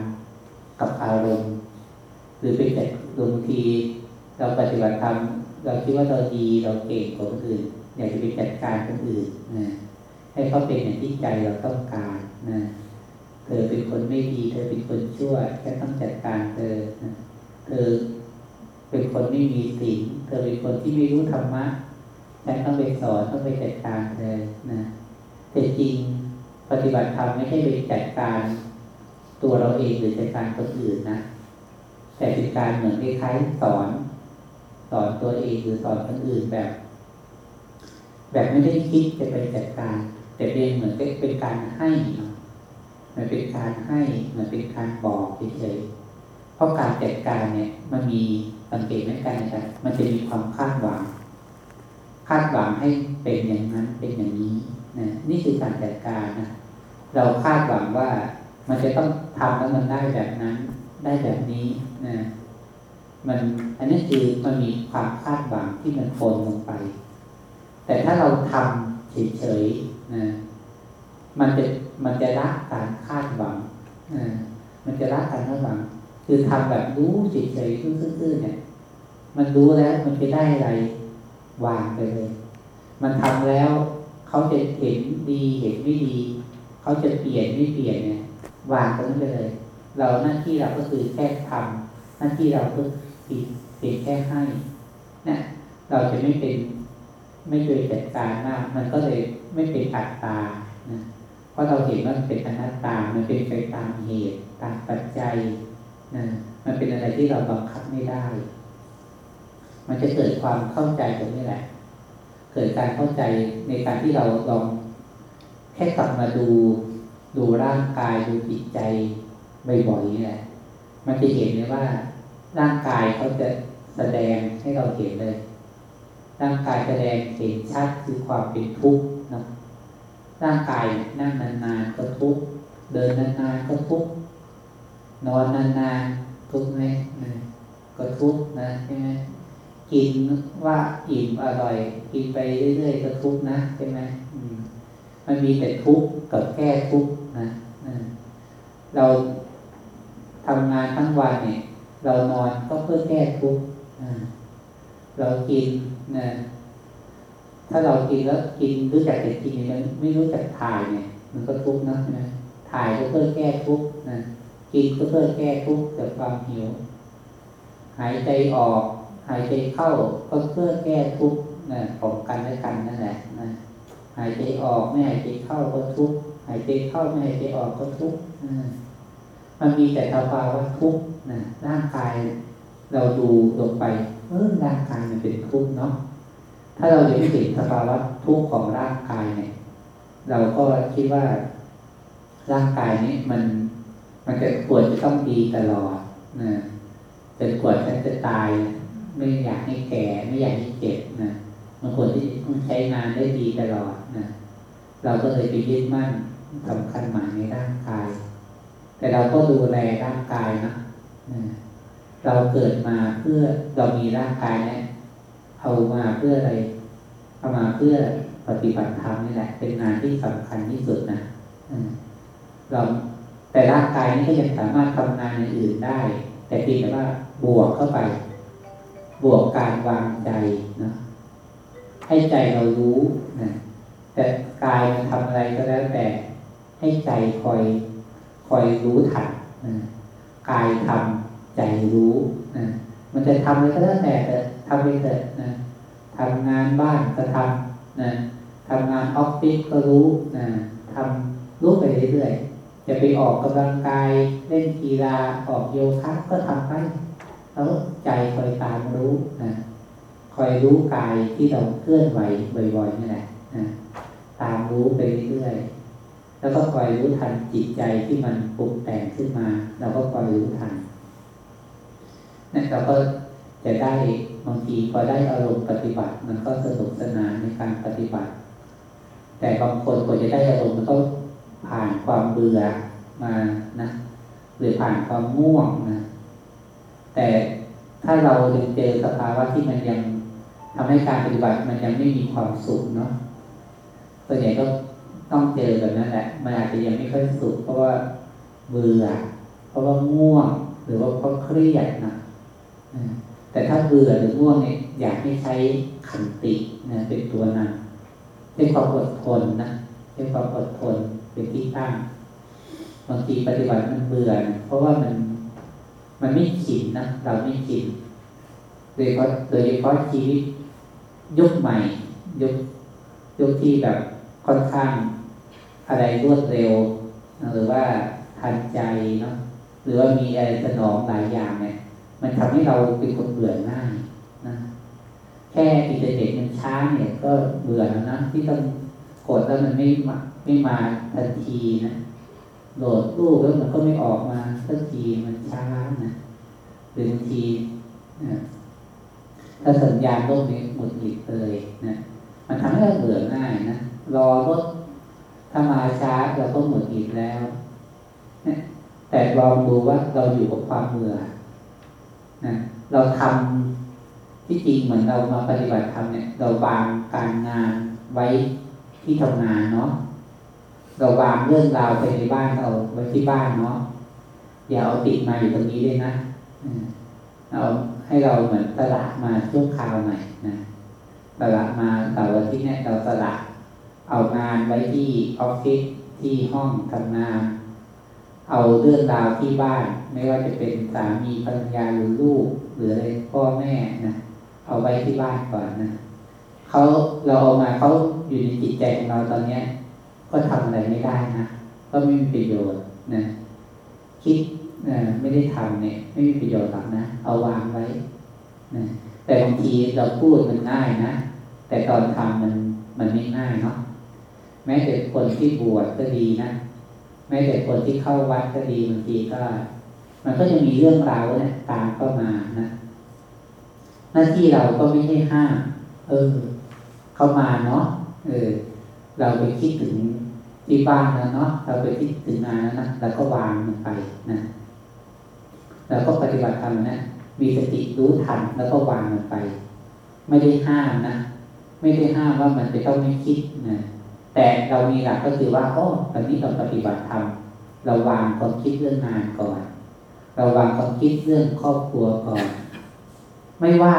กับอารมณ์ หรือไปจัดบางที เราปฏิบัติธรรมเราคิดว่าเราดีเราเก่งกว่าคนอื่นอยากจะไปจัดการคนอื่นนะให้เขาเป็นอย่างที่ใจเราต้องการนะเธอเป็นคนไม่ดี เธอเป็นคนชั่วแค่ต้องจัดการเธอนะ เธอเป็นคนไม่มีศีลเธอเป็นคนที่ไม่รู้ธรรมะฉันต้องไปสอนต้องไปจัดการเธอนะแต่จริงปฏิบัติธรรมไม่ใช่ไปจัดการตัวเราเองหรือจัดการคนอื่นนะแต่เป็นการเหมือนคล้ายๆสอน สอนตัวเองหรือสอนคนอื่นแบบ แบบไม่ได้คิดจะไปจัดการ แต่เป็นเหมือนเป็นการให้มันเป็นการให้เหมือนเป็นการบอกเฉยๆ เพราะการจัดการเนี่ย มันมีสังเกตไหมการจัดมันจะมีความคาดหวัง คาดหวังให้เป็นอย่างนั้นเป็นอย่างนี้นะนี่คือการจัดการนะเราคาดหวังว่ามันจะต้องทำแล้วมันได้แบบนั้น ได้แบบนี้นะมันอันนี้คือมันมีความคาดหวังที่มันโคนลงไป แต่ถ้าเราทำเฉยๆนะมันจะมันจะละการคาดหวังนะมันจะละการคาดหวัง คือทำแบบรู้เฉยๆซื่อๆเนี่ย มันรู้แล้วมันจะได้อะไรวางไปเลย มันทำแล้วเขาจะเห็นดีเห็นไม่ดีเขาจะเปลี่ยนไม่เปลี่ยนเนี่ยวางตรงนั้นไปเลย เราหน้าที่เราก็คือแค่ทำหน้าที่เราก็คือเพียงแค่ให้เนี่ยเราจะไม่เป็นไม่โดยจัดการมากมันก็เลยไม่เป็นอัตตานะเพราะเราเห็นว่ามันเป็นอนัตตา มันเป็นไปตามเหตุตามปัจจัย นะมันเป็นอะไรที่เราบังคับไม่ได้ มันจะเกิดความเข้าใจตรงนี้แหละ เกิดการเข้าใจในการที่เราลองแค่กลับมาดูดูร่างกายดูจิตใจบ่อยๆนี่แหละ มันจะเห็นเลยว่า ร่างกายเขาจะแสดงให้เราเห็นเลย ร่างกายแสดงเห็นชัดคือความเป็นทุกข์นะร่างกายนั่งนานๆก็ทุกข์เดินนานๆก็ทุกข์ นอนนานๆทุกไหมก็ทุกนะใช่ไหมกินว่าอิ่มอร่อย กินไปเรื่อยๆก็ทุกนะใช่ไหมมันมีแต่ทุกกับแก้ทุกนะเราทำงานทั้งวันเนี่ย เรานอนก็เพื่อแก้ทุกเรากินนะถ้าเรากินแล้วกินรู้จักแต่กินเนี่ยไม่รู้จักถ่ายเนี่ย มันก็ทุกข์นะนะถ่ายก็เพื่อแก้ทุกข์นะ กินก็เพื่อแก้ทุกข์จากความหิว หายใจออก หายใจเข้าก็เพื่อแก้ทุกข์นะของกันและกันนั่นแหละนะหายใจออกไม่หายใจเข้าก็ทุกข์หายใจเข้าไม่หายใจออกก็ทุกข์มันมีแต่สภาวะทุกข์นะร่างกาย เราดูลงไปเออร่างกายมันเป็นทุกข์เนาะถ้าเราจะเห็นสภาวะทุกข์ของร่างกายเนี่ย เราก็คิดว่าร่างกายนี้มัน มันจะควรจะต้องดีตลอดนะจนกว่าฉันจะตาย ไม่อยากให้แก่ ไม่อยากให้เจ็บนะมันควรที่ต้องใช้งานได้ดีตลอดนะเราก็เลยไปยึดมั่นสำคัญหมายในร่างกาย แต่เราก็ดูแลร่างกายนะนะเราเกิดมาเพื่อเรามีร่างกายเนี่ยเอามาเพื่ออะไรเอามาเพื่อปฏิบัติธรรมนี่แหละ เป็นงานที่สำคัญที่สุดนะเรา แต่ร่างกายนี้ก็ยังสามารถทำงานในอื่นได้ แต่เพียงแต่ว่าบวกเข้าไป บวกการวางใจนะให้ใจเรารู้นะแต่กายมันทำอะไรก็แล้วแต่ให้ใจคอยคอยรู้ทันนะกายทำใจรู้นะมันจะทำอะไรก็แล้วแต่แต่ทำไปเถอะนะทำงานบ้านก็ทำนะทำงานออฟฟิศก็รู้นะทำรู้ไปเรื่อยๆ จะไปออกกำลังกายเล่นกีฬาออกโยคะก็ทำไปแล้วใจคอยตามรู้นะคอยรู้กายที่เราเคลื่อนไหวบ่อยๆนี่แหละนะตามรู้ไปเรื่อยๆแล้วก็คอยรู้ทันจิตใจที่มันปรุงแต่งขึ้นมาเราก็คอยรู้ทันนี่เราก็จะได้บางทีพอได้อารมณ์ปฏิบัติ มันก็สนุกสนานในการปฏิบัติ แต่บางคนกว่าจะได้อารมณ์มันก็ ความเบื่อมานะหรือผ่านความง่วงนะ แต่ถ้าเรายังเจอสภาวะที่มันยังทำให้การปฏิบัติมันยังไม่มีความสุขเนาะส่วนใหญ่ก็ต้องเจอแบบนั้นแหละ มันอาจจะยังไม่ค่อยสุขเพราะว่าเบื่อ เพราะว่าง่วง หรือว่าเพราะเครียดนะแต่ถ้าเบื่อหรือง่วงเนี่ยอยากให้ใช้ขันตินะเป็นตัวนำใช้ความอดทนนะใช้ความอดทน เป็นที่ตั้งบางทีปฏิบัติมันเบื่อเพราะว่ามันมันไม่ชินนะเราไม่ชินโดยเฉพาะโดยเฉพาะชีวิตยุคใหม่ยุคยุคที่แบบค่อนข้าง อะไรรวดเร็ว หรือว่าทันใจเนาะหรือว่ามีอะไรสนองหลายอย่างเนี่ยมันทำให้เราเป็นคนเบื่อง่ายนะแค่อินเทอร์เน็ตมันช้าเนี่ยก็เบื่อแล้วนะที่ต้อง กดแล้วมันไม่มาไม่มาทันทีนะโหลดรูปแล้วมันก็ไม่ออกมาทันทีมันช้านะหรือบางทีนะถ้าสัญญาณโลกนี้หมดอีกเลยนะมันทำให้เราเบื่อง่ายนะรอรถถ้ามาช้าเราก็หมดอีกแล้วนะแต่ลองดูว่าเราอยู่กับความเบื่อนะเราทำที่จริงเหมือนเรามาปฏิบัติธรรมเนี่ย เราวางการงานไว้ ที่ทำงานเนาะเราวางเรื่องราวไปในบ้านเราไว้ที่บ้านเนาะอย่าเอาติดมาอยู่ตรงนี้เลยนะเอาให้เราเหมือนตลาดมาช่วงคราวหน่อยนะตลาดมาแต่วันที่นี้เราตลาดเอางานไว้ที่ออฟฟิศที่ห้องทำงาน เอาเรื่องราวที่บ้าน ไม่ว่าจะเป็นสามีภรรยาหรือลูก หรืออะไรพ่อแม่นะเอาไว้ที่บ้านก่อนนะ เขาเราเอามาเขาอยู่ในจิตใจของเราตอนเนี้ย ก็ทำอะไรไม่ได้นะก็ไม่มีประโยชน์นะ คิดนะไม่ได้ทำเนี่ย ไม่มีประโยชน์หรอกนะเอาวางไว้นะแต่บางทีเราพูดมันง่ายนะ แต่ตอนทำมันมันไม่ง่ายเนาะแม้แต่คนที่บวชก็ดีนะแม้แต่คนที่เข้าวัดก็ดีบางทีก็ มันก็จะมีเรื่องราวเนี่ยตามเข้ามานะหน้าที่เราก็ไม่ใช่ห้ามเออ เข้ามาเนาะเออเราไปคิดถึงที่บ้านแล้วเนาะเราไปคิดถึงงานแล้วนะเราก็วางมันไปนะเราก็ปฏิบัติธรรมนะมีสติรู้ทันแล้วก็วางมันไป ไม่ได้ห้ามนะไม่ได้ห้ามว่ามันจะต้องไม่คิดนะแต่เรามีหลักก็คือว่าโอ้ตอนนี้เราปฏิบัติธรรมเราวางความคิดเรื่องงานก่อน เราวางความคิดเรื่องครอบครัวก่อน ไม่ว่า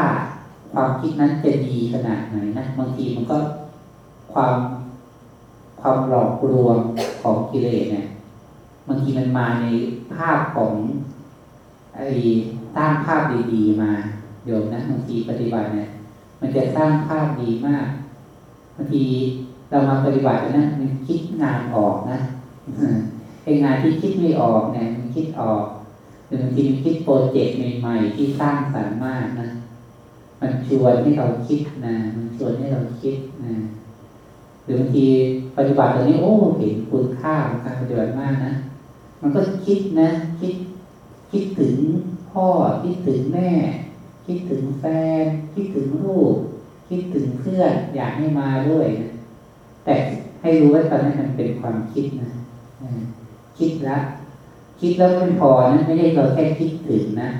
ความคิดนั้นจะดีขนาดไหนนะบางทีมันก็ความความหลอกลวงของกิเลสเนี่ยบางทีมันมาในภาพของไอ้สร้างภาพดีๆมาโยมนะบางทีปฏิบัติเนี่ย มันจะสร้างภาพดีมากบางทีเรามาปฏิบัตินะมันคิดงานออกนะไอ้งานที่คิดไม่ออกเนี่ยมันคิดออกหรือบางทีมันคิดโปรเจกต์ใหม่ๆที่สร้างสรรค์มากนะ มันชวนให้เราคิดนะมันชวนให้เราคิดนะหรือบางทีปฏิบัติตรงนี้โอ้เห็นคุณค่าของการปฏิบัติมากนะมันก็คิดนะคิดคิดถึงพ่อคิดถึงแม่ คิดถึงแฟน คิดถึงลูก คิดถึงเพื่อนอยากให้มาด้วยนะแต่ให้รู้ว่าตอนนั้นมันเป็นความคิดนะคิดแล้วคิดแล้วไม่พอนะไม่ใช่เราแค่คิดถึงนะ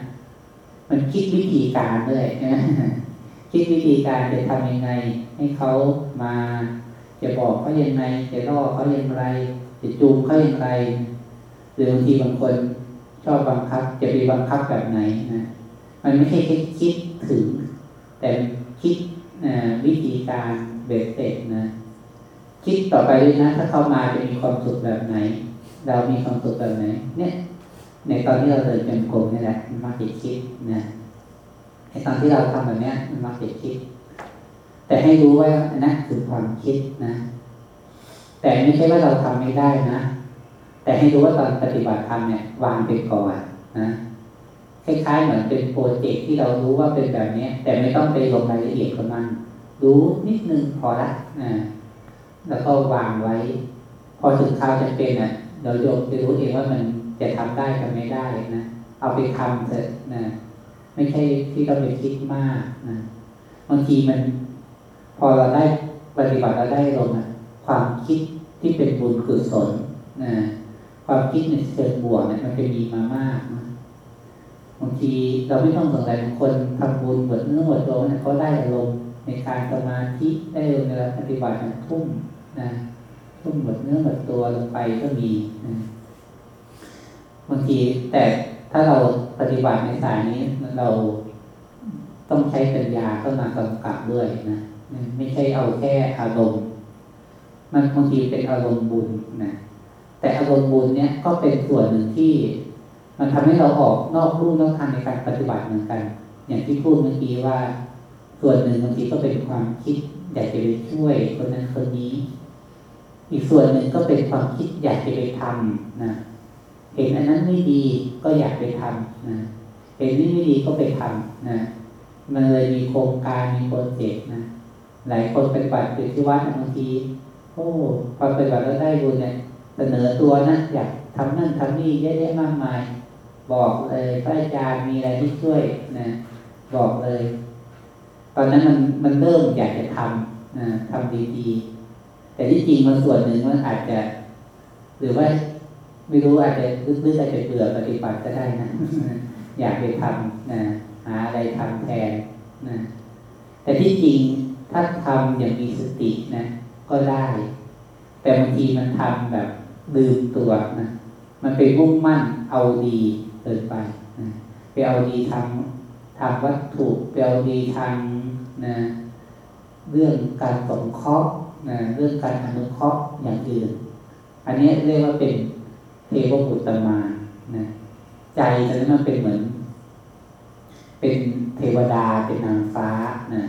มันคิดวิธีการด้วยนะคิดวิธีการจะทำยังไง ให้เขามา จะบอกเขายังไง จะล่อเขาอย่างไรจะจูงเขาอย่างไรหรือบางทีบางคนชอบบังคับ จะไปบังคับแบบไหนนะมันไม่ใช่แค่คิดถึง แต่คิดวิธีการเบ็ดเสร็จนะ คิดต่อไปด้วยนะ ถ้าเขามาจะมีความสุขแบบไหน เรามีความสุขแบบไหน เนี่ย ในตอนที่เราเดินจงกรมนี่แหละมันมักจะคิดนะในตอนที่เราทำแบบนี้มันมักจะคิด แต่ให้รู้ว่านะคือความคิดนะ แต่ไม่ใช่ว่าเราทำไม่ได้นะ แต่ให้รู้ว่าตอนปฏิบัติธรรมเนี่ยวางไปก่อนนะคล้ายๆเหมือนเป็นโปรเจกต์ที่เรารู้ว่าเป็นแบบนี้แต่ไม่ต้องไปลงรายละเอียดของมันรู้นิดนึงพอละนะแล้วก็วางไว้ พอถึงคราวจะเป็นอะเราโยมจะรู้เองว่ามัน จะทำได้ทำไม่ได้นะ เอาไปทำเถอะนะ ไม่ใช่ที่ต้องไปคิดมากนะบางทีมัน พอเราได้ปฏิบัติเราได้ลงนะความคิดที่เป็นบุญกุศลนะความคิดในเชิงบวกเนี่ยมันจะมีมามากนะบางทีเราไม่ต้องสนใจบางคนทำบุญบวดเนื้อบวดตัวเนี่ยเขาได้อารมณ์ในการสมาธิได้ลงในปฏิบัติทุ่มนะทุ่มหมดเนื้อหมดตัวลงไปก็มีนะ บางทีแต่ถ้าเราปฏิบัติในสายนี้เราต้องใช้ปัญญาเข้ามากำกับด้วยนะไม่ใช่เอาแค่อารมณ์ มันบางทีเป็นอารมณ์บุญนะแต่อารมณ์บุญเนี่ยก็เป็นส่วนหนึ่งที่ มันทำให้เราออกนอกรูปนอกทางในการปฏิบัติเหมือนกัน อย่างที่พูดเมื่อกี้ว่า ส่วนหนึ่งบางทีก็เป็นความคิดอยากจะไปช่วยคนนั้นคนนี้ อีกส่วนหนึ่งก็เป็นความคิดอยากจะไปทำนะ เห็นอันนั้นไม่ดีก็อยากไปทำนะเห็นนี่ไม่ดีก็ไปทำนะมันเลยมีโครงการมีโปรเจกต์นะหลายคนปฏิบัติอยู่ที่วัดบางทีโอ้พอปฏิบัติแล้วได้บุญเนี่ยเสนอตัวนะอยากทำนั่นทำนี่เยอะแยะมากมาย บอกเลยพระอาจารย์มีอะไรที่ช่วยนะบอกเลย ตอนนั้นมันมันเริ่มอยากจะทำนะทำดีๆแต่ที่จริงมันส่วนหนึ่งมันอาจจะ หรือว่า ไม่รู้อาจจะลึกๆอาจจะเบื่อปฏิบัติก็ได้นะ อยากไปทำนะหาอะไรทำแทนนะแต่ที่จริงถ้าทำอย่างมีสตินะก็ได้ แต่บางทีมันทำแบบลืมตัวนะมันไปมุ่งมั่นเอาดีเกินไปนะไปเอาดีทางทางวัตถุไปเอาดีทางนะเรื่องการสงเคราะห์นะเรื่องการอนุเคราะห์อย่างอื่น อันนี้เรียกว่าเป็น วบุตรมานะใจตอนนั้นมันเป็นเหมือน เป็นเทวดาเป็นนางฟ้านะ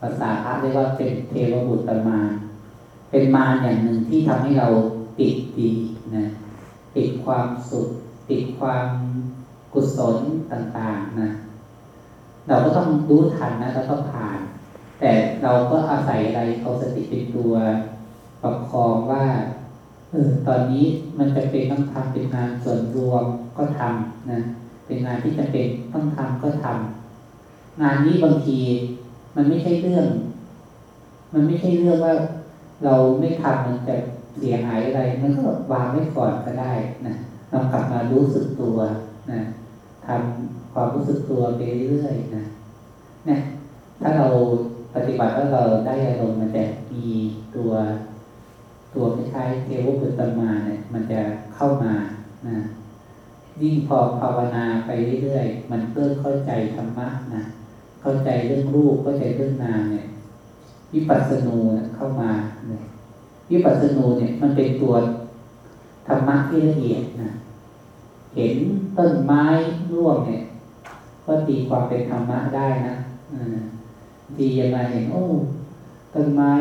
ภาษาพระเรียกว่าเป็นเทวบุตรมา เป็นมารอย่างหนึ่งที่ทำให้เราติดดีนะติดความสุข ติดความกุศลต่างๆนะเราก็ต้องรู้ทันนะแล้วก็ผ่าน แต่เราก็อาศัยอะไรเอาสติเป็นตัวประคองว่า ออตอนนี้มันจะเป็นต้องทำเป็นงานส่วนรวมก็ทำนะเป็นงานที่จะเป็นต้องทำก็ทำงานนี้บางทีมันไม่ใช่เรื่อง มันไม่ใช่เรื่องว่าเราไม่ทำมันจะเสียหายอะไร มันก็วางไว้ก่อนก็ได้นะเรากลับมารู้สึกตัวนะทำความรู้สึกตัวไปเรื่อยๆนะเนี่ยถ้าเราปฏิบัติแล้วเราได้อารมณ์มันจะมีตัว ตัวคล้ายๆเทวปุตตมาเนี่ย มันจะเข้ามานะยิ่งพอภาวนาไปเรื่อยๆ มันเริ่มเข้าใจธรรมะนะ เข้าใจเรื่องรูป เข้าใจเรื่องนามเนี่ยวิปัสสนูเข้ามาเนี่ยวิปัสสนูเนี่ย มันเป็นตัวธรรมะที่ละเอียดนะ เห็นต้นไม้ร่วงเนี่ย ก็ตีความเป็นธรรมะได้นะดียังไงเห็นโอ้ต้นไม้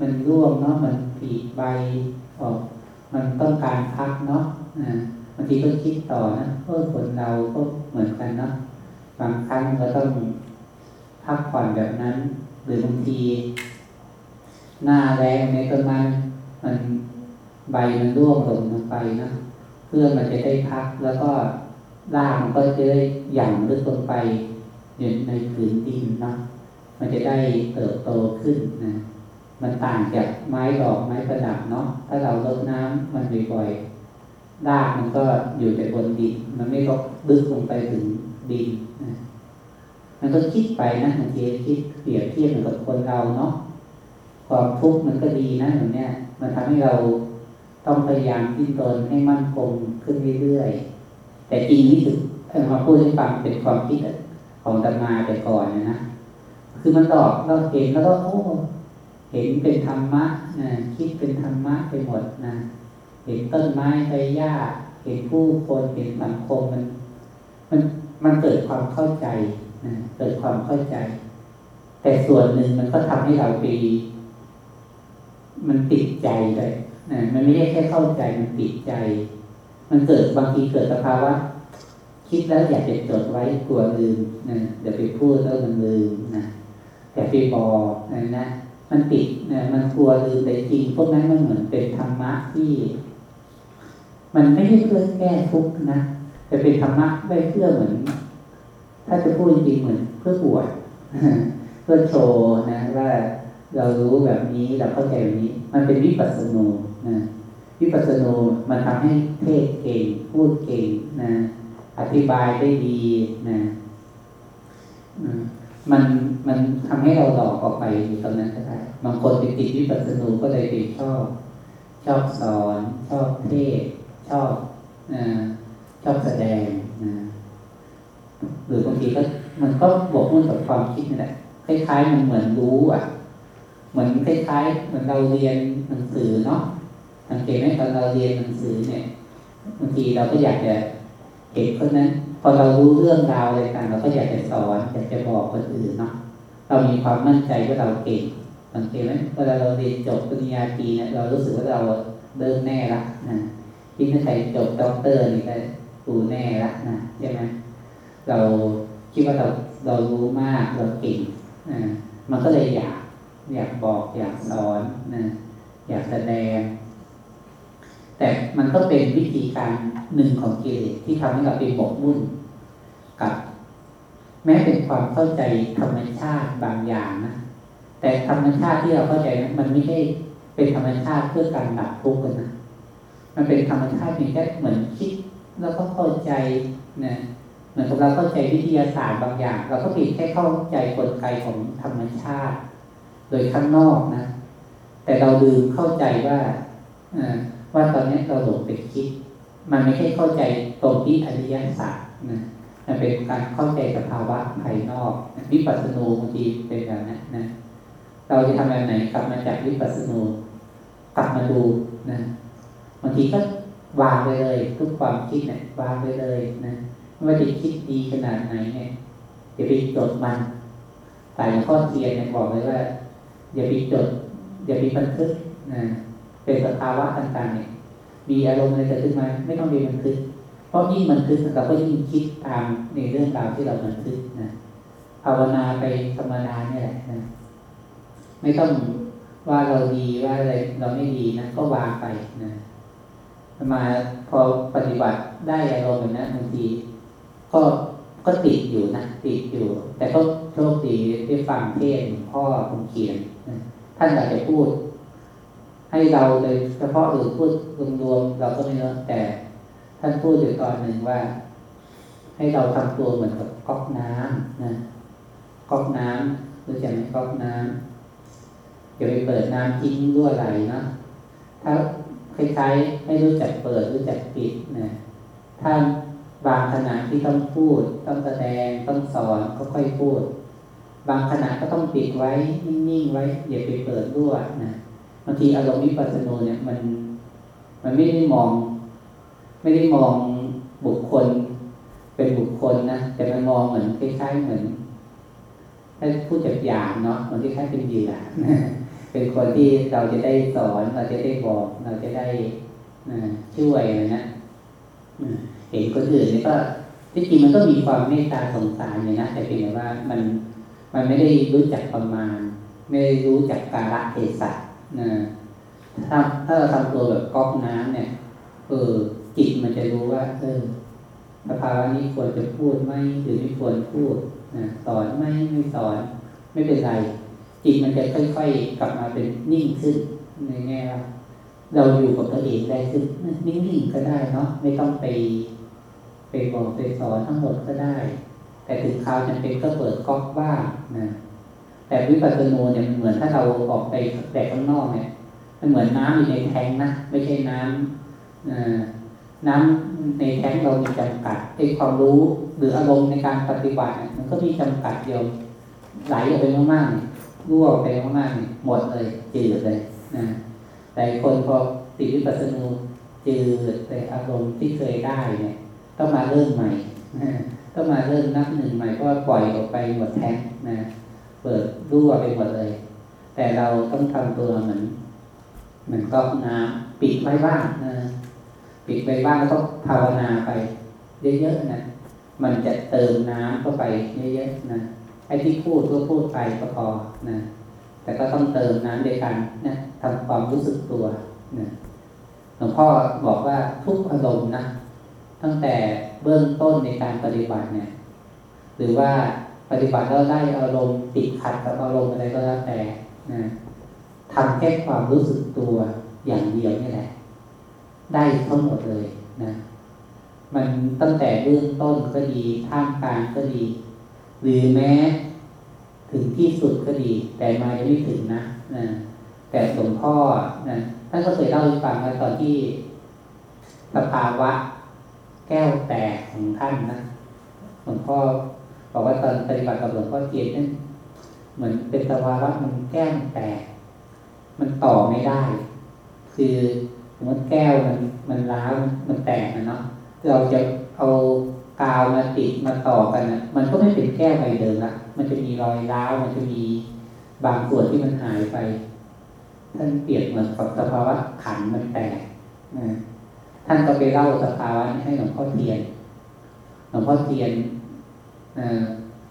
มันร่วงเนาะมัน ผีใบออก มันต้องการพักเนาะบางทีก็คิดต่อนะเออคนเราก็เหมือนกันเนาะบางครั้งก็ต้องพักผ่อนแบบนั้น หรือบางที หน้าแรงในต้นไม้มันใบมันร่วงลงลงไปนะเพื่อมันจะได้พักแล้วก็รากมันก็จะได้หยั่งลึกลงไปอยู่ในผืนดินนะมันจะได้เติบโตขึ้นนะ มันต่างจากไม้ดอกไม้ประดับเนาะถ้าเราลดน้ำมันบ่อยๆรากมันก็อยู่แต่บนดินมันไม่ก็ลึกลงไปถึงดินมันก็คิดไปนะบางทีคิดเปรียบเทียบเหมือนกับคนเราเนาะความทุกข์มันก็ดีนะอย่างเนี้ยมันทำให้เราต้องพยายามดิ้นรนให้มั่นคงขึ้นเรื่อยๆแต่จริงนี่คือมาพูดให้ฟังเป็นความคิดของตมาแต่ก่อนนะนะคือมันดอกเราเห็นแล้วก็โอ้ เห็นเป็นธรรมะนะคิดเป็นธรรมะไปหมดนะเห็นต้นไม้ใบหญ้าเห็นผู้คนเห็นสังคมมัน มันมันเกิดความเข้าใจนะเกิดความเข้าใจ แต่ส่วนหนึ่งมันก็ทำให้เราไปมันติดใจเลยนะมันไม่ใช่แค่เข้าใจมันติดใจ มันเกิดบางทีเกิดสภาวะคิดแล้วอยากจะจดไว้กลัวลืมนะเดี๋ยวไปพูดแล้วมันลืมนะแต่ไปบอกนะนะ มันติดนะมันกลัวลืมแต่จริง พวกนั้นมันเหมือนเป็นธรรมะที่ มันไม่ใช่เพื่อแก้ทุกข์นะแต่เป็นธรรมะไม่เพื่อเหมือน ถ้าจะพูดจริงเหมือนเพื่อปวดเพื่อโชว์นะว่าเรารู้แบบนี้เราเข้าใจแบบนี้ มันเป็นวิปัสสนูนะวิปัสสนูมันทำให้เทศเก่งพูดเก่งนะ อธิบายได้ดีนะ มันมันทำให้เราหลอกออกไปอยู่ตรงนั้นก็ได้บางคนไปติดวิปัสสนูก็เลยไปชอบ ชอบสอน ชอบเทศชอบอชอบแสดงนะหรือบางทีก็มันก็บวกมุ่นกับความคิดนี่แหละคล้ายๆมันเหมือนรู้อะ เหมือนคล้ายๆเหมือนเราเรียนหนังสือเนาะสังเกตไหมตอนเราเรียนหนังสือเนี่ยบางทีเราก็อยากจะเห็นคนนั้น พอเรารู้เรื่องราวอะไรต่างเราก็อยากจะสอนอยากจะบอกคนอื่นเนาะเรามีความมั่นใจว่าเราเก่งสังเกตไหมเวลาเราเรียนจบปริญญาตรีเนี่ยเรารู้สึกว่าเราเริ่มแน่ละนะที่ถ้าใครจบด็อกเตอร์นี่ก็ดูแน่ละนะใช่ไหมเราคิดว่าเราเรารู้มากเราเก่งนะมันก็เลยอยากอยากบอกอยากสอนนะอยากแสดง แต่มันก็เป็นวิธีการหนึ่งของกิเลสที่ทำให้เราไปหมกมุ่นกับ แม้เป็นความเข้าใจธรรมชาติบางอย่างนะแต่ธรรมชาติที่เราเข้าใจนะมันไม่ใช่เป็นธรรมชาติเพื่อการดับทุกข์นะมันเป็นธรรมชาติเพียงแค่เหมือนคิดแล้วก็เข้าใจนะเหมือนกับเราเข้าใจวิทยาศาสตร์บางอย่าง เราก็เพียงแค่เข้าใจกลไกของธรรมชาติ โดยข้างนอกนะ แต่เราลืมเข้าใจว่า ว่าตอนนี้เราหลงไปคิด มันไม่ใช่เข้าใจตรงที่อริยสัจนะมันเป็นการเข้าใจสภาวะภายนอกวิปัสสนูบางทีเป็นแบบนั้นนะเราจะทำแบบไหนกลับมาจากวิปัสสนูกลับมาดูนะบางทีก็วางไปเลย ทุกความคิดเนี่ยวางไปเลยนะว่าจะคิดดีขนาดไหนเนี่ยอย่าไปจดมันแต่ข้อเทียนเนี่ยบอกเลยว่า อย่าไปจด อย่าไปบันทึกนะ เป็นสภาวะต่างๆเนี่ยมีอารมณ์อะไรเกิดขึ้นมาไม่ต้องมีบันทึก เพราะยิ่งบันทึกเราก็ยิ่งคิดตามในเรื่องราวที่เราบันทึกนะภาวนาไปธรรมดาเนี่ยแหละนะไม่ต้องว่าเราดีว่าอะไรเราไม่ดีนะก็วางไปนะมาพอปฏิบัติได้อารมณ์แบบนั้นบางทีก็ก็ติดอยู่นะติดอยู่ แต่ก็โชคดีได้ฟังเทศหลวงพ่อคุณเขียนนะท่านอาจจะพูด ให้เราโดยเฉพาะหรือพูดรวมๆเราก็ไม่รู้แต่ท่านพูดอยู่ตอนหนึ่งว่า ให้เราทำตัวเหมือนกับก๊อกน้ำนะก๊อกน้ำรู้จักไหมก๊อกน้ำอย่าไปเปิดน้ำทิ้งรั่วไหลเนาะถ้าคล้ายๆไม่รู้จักเปิดรู้จักปิดนะถ้าบางขณะที่ต้องพูด ต้องแสดงต้องสอนก็ค่อยพูด บางขณะก็ต้องปิดไว้นิ่งๆไว้อย่าไปเปิดรั่วนะ บางทีอารมณ์วิปัสสนูเนี่ยมันมันไม่ได้มอง ไม่ได้มองบุคคล เป็นบุคคลนะแต่มันมองเหมือนคล้ายๆเหมือนถ้าพูดจากหยาบเนาะมันคล้ายๆเป็นเหยื่อเป็นคนที่เราจะได้สอนเราจะได้บอกเราจะได้ช่วยนะเห็นคนอื่นนี่ก็ที่จริงมันก็มีความเมตตาสงสารอยู่นะแต่เพียงแต่ว่ามันมันไม่ได้รู้จักประมาณ ไม่ได้รู้จักกาลเทศะ นะถ้าถ้าเราทำตัวแบบก๊อกน้ำเนี่ยเออจิตมันจะรู้ว่า เออสภาวะนี้ควรจะพูดไหมหรือไม่ควรพูดนะสอนไหมไม่สอน ไม่เป็นไร จิตมันจะค่อยๆกลับมาเป็นนิ่งขึ้นในแง่ว่าเราอยู่กับตัวเองได้ขึ้นนิ่งๆก็ได้เนาะไม่ต้องไป ไปบอกไปสอนทั้งหมดก็ได้ แต่ถึงคราวจำเป็นก็เปิดก๊อกบ้างนะ แต่วิปัสสนูเนี่ยเหมือนถ้าเราออกไปแดดข้างนอกเนี่ยมันเหมือนน้ำอยู่ในแทงนะไม่ใช่น้ำน้ำในแทงเรามีจำกัดไอ้ความรู้หรืออารมณ์ในการปฏิบัติมันก็มีจำกัดเดียวไหลออกไปมากๆรั่วไปมากๆหมดเลยจืดเลยนะแต่คนพอติดวิปัสสนูจืดแต่อารมณ์ที่เคยได้เนี่ยต้องมาเริ่มใหม่ต้องมาเริ่มนับหนึ่งใหม่ก็ปล่อยออกไปหมดแทงนะ เปิดรั่วไปหมดเลย แต่เราต้องทำตัวเหมือนเหมือนก๊อกน้ำปิดไว้บ้างนะปิดไว้บ้างแล้วก็ภาวนาไปเยอะๆนะมันจะเติมน้ำเข้าไปเยอะๆนะไอ้ที่พูดก็พูดไปก็พอนะแต่ก็ต้องเติมน้ำด้วยกันนะทำความรู้สึกตัวนะหลวงพ่อบอกว่าทุกอารมณ์นะตั้งแต่เบื้องต้นในการปฏิบัติเนี่ย หรือว่า ปฏิบัติแล้วได้อารมณ์ติดขัดกับอารมณ์อะไรก็แล้วแต่นะทำแค่ความรู้สึกตัวอย่างเดียวนี่แหละ ได้ทั้งหมดเลยนะ มันตั้งแต่เบื้องต้นก็ดีท่ามกลางก็ดี หรือแม้ถึงที่สุดก็ดี แต่มายังไม่ถึงนะนะแต่หลวงพ่อนะท่านก็เคยเล่าให้ฟังว่าตอนที่สภาวะ แก้วแตกของท่านนะหลวงพ่อ บอกว่าตอนปฏิบัติกับหลวงพ่อเกียรตินั่นเหมือนเป็นสภาวะมันแก้วแตก มันต่อไม่ได้ คือสมมติแก้วมันมันล้าวมันแตกนะเนาะเราจะเอากาวมาติดมาต่อกันนะมันก็ไม่เป็นแก้วใบเดิมละมันจะมีรอยร้าวมันจะมีบางส่วนที่มันหายไป ท่านเปรียบเหมือนกับสภาวะขันมันแตกนะท่านก็ไปเล่าสภาวะนี้ให้หลวงพ่อเทียนหลวงพ่อเทียน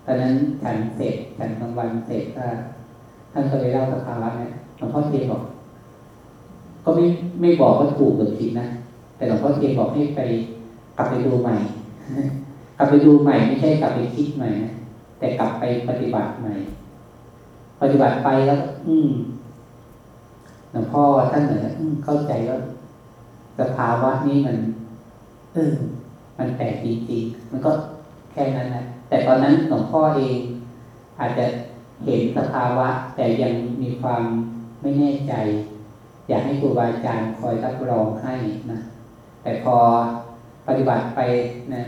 ตอนนั้นฉันเสร็จฉันกลางวันเสร็จก็ท่านก็ไปเล่าสภาวะนี้หลวงพ่อเทียนบอก ก็ไม่ไม่บอกว่าถูกหรือผิดนะแต่หลวงพ่อเทียนบอกให้ไปกลับไปดูใหม่ กลับไปดูใหม่ไม่ใช่กลับไปคิดใหม่นะแต่กลับไปปฏิบัติใหม่ ปฏิบัติไปแล้ว อืมหลวงพ่อท่านเหมือนเข้าใจว่าสภาวะนี้มันเออมันแปลกจริงๆมันก็แค่นั้นนะ แต่ตอนนั้นหลวงพ่อเองอาจจะเห็นสภาวะ แต่ยังมีความไม่แน่ใจ อยากให้ครูบาอาจารย์คอยรับรองให้นะแต่พอปฏิบัติไปนะ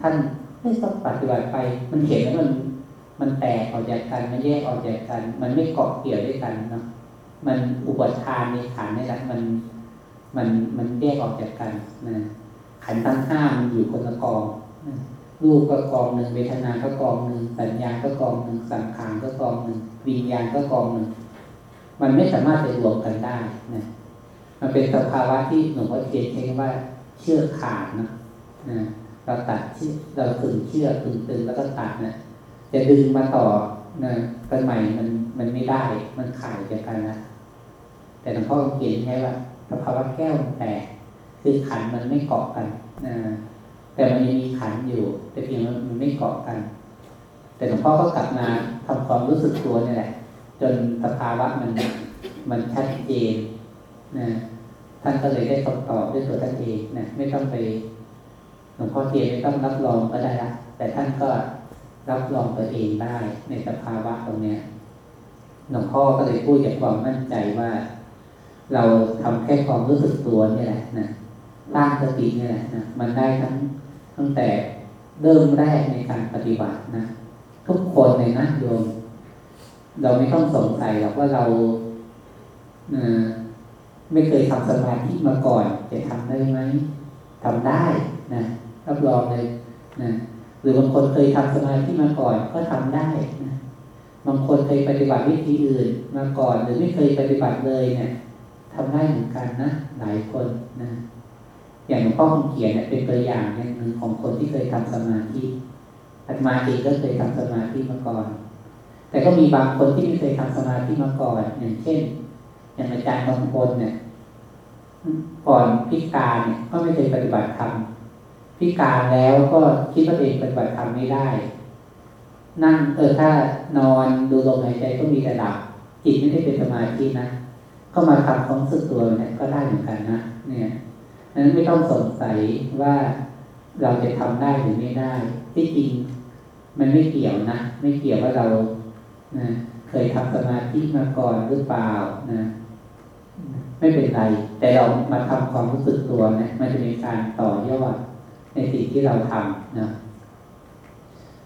ท่านไม่ต้องปฏิบัติไป มันเห็นแล้วมันมันแตกออกจากกันมันแยกออกจากกัน มันไม่เกาะเกี่ยวด้วยกันเนาะมันอุปทานในขันนี่แหละมันมันมันแยกออกจากกันนะขันทั้งห้ามันอยู่คนละกอง รูปก็กองหนึ่งเวทนาก็กองหนึ่งสัญญาก็กองหนึ่งสังขารก็กองหนึ่งวิญญาณก็กองหนึ่งมันไม่สามารถจะรวมกันได้นะมันเป็นสภาวะที่หลวงพ่อเทียนใช้คำว่าเชื่อขาดนะนะเราตัดเราขึงเชื่อขึงตึงแล้วก็ตัดนะจะดึงมาต่อนะกันใหม่มันมันไม่ได้มันขาดจากกันนะแต่หลวงพ่อเขียนไงว่าสภาวะแก้วแตกคือขันมันไม่เกาะกันนะ แต่มันยังมีขันอยู่ แต่เพียงมันไม่เกาะกัน แต่หลวงพ่อก็กลับมาทำความรู้สึกตัวนี่แหละ จนสภาวะมันมันชัดเจนนะท่านก็เลยได้คำตอบด้วยตัวท่านเองนะไม่ต้องไปหลวงพ่อเทียนไม่ต้องรับรองก็ได้ละแต่ท่านก็รับรองตัวเองได้ในสภาวะตรงเนี้ยหลวงพ่อก็เลยพูดจากความมั่นใจว่า เราทำแค่ความรู้สึกตัวนี่แหละนะตั้งสตินี่แหละนะมันได้ทั้ง ตั้งแต่เริ่มแรกในการปฏิบัตินะ ทุกคนเลยนะโยม เราไม่ต้องสงสัยหรอกว่าเราเไม่เคยทำสมาธิมาก่อน จะทำได้ไหมทำได้นะรับรองเลยนะหรือบางคนเคยทำสมาธิมาก่อนก็ทำได้นะบางคนเคยปฏิบัติวิธีอื่นมาก่อน หรือไม่เคยปฏิบัติเลยเนี่ยทำได้เหมือนกันนะหลายคนนะ อย่างหลวงพ่อคงเขียนเป็นตัวอย่างหนึ่งของคนที่เคยทำสมาธิอาตมาเองก็เคยทำสมาธิมาก่อน แต่ก็มีบางคนที่ไม่เคยทำสมาธิมาก่อน อย่างเช่น อย่างอาจารย์บางคนเนี่ย ก่อนพิการเนี่ยก็ไม่เคยปฏิบัติธรรมพิการแล้วก็คิดว่าเองปฏิบัติธรรมไม่ได้ นั่งเออถ้านอนดูลมหายใจก็มีระดับจิตไม่ได้เป็นสมาธินะก็มาทำความสึกตัวเนี่ยก็ได้เหมือนกันนะเนี่ย นั้นไม่ต้องสงสัยว่าเราจะทำได้หรือไม่ได้ ที่จริงมันไม่เกี่ยวนะ ไม่เกี่ยวว่าเรานะเคยทำสมาธิมาก่อนหรือเปล่านะไม่เป็นไร แต่เรามาทำความรู้สึกตัวนะมันจะมีการต่อยอดในสิ่งที่เราทำนะ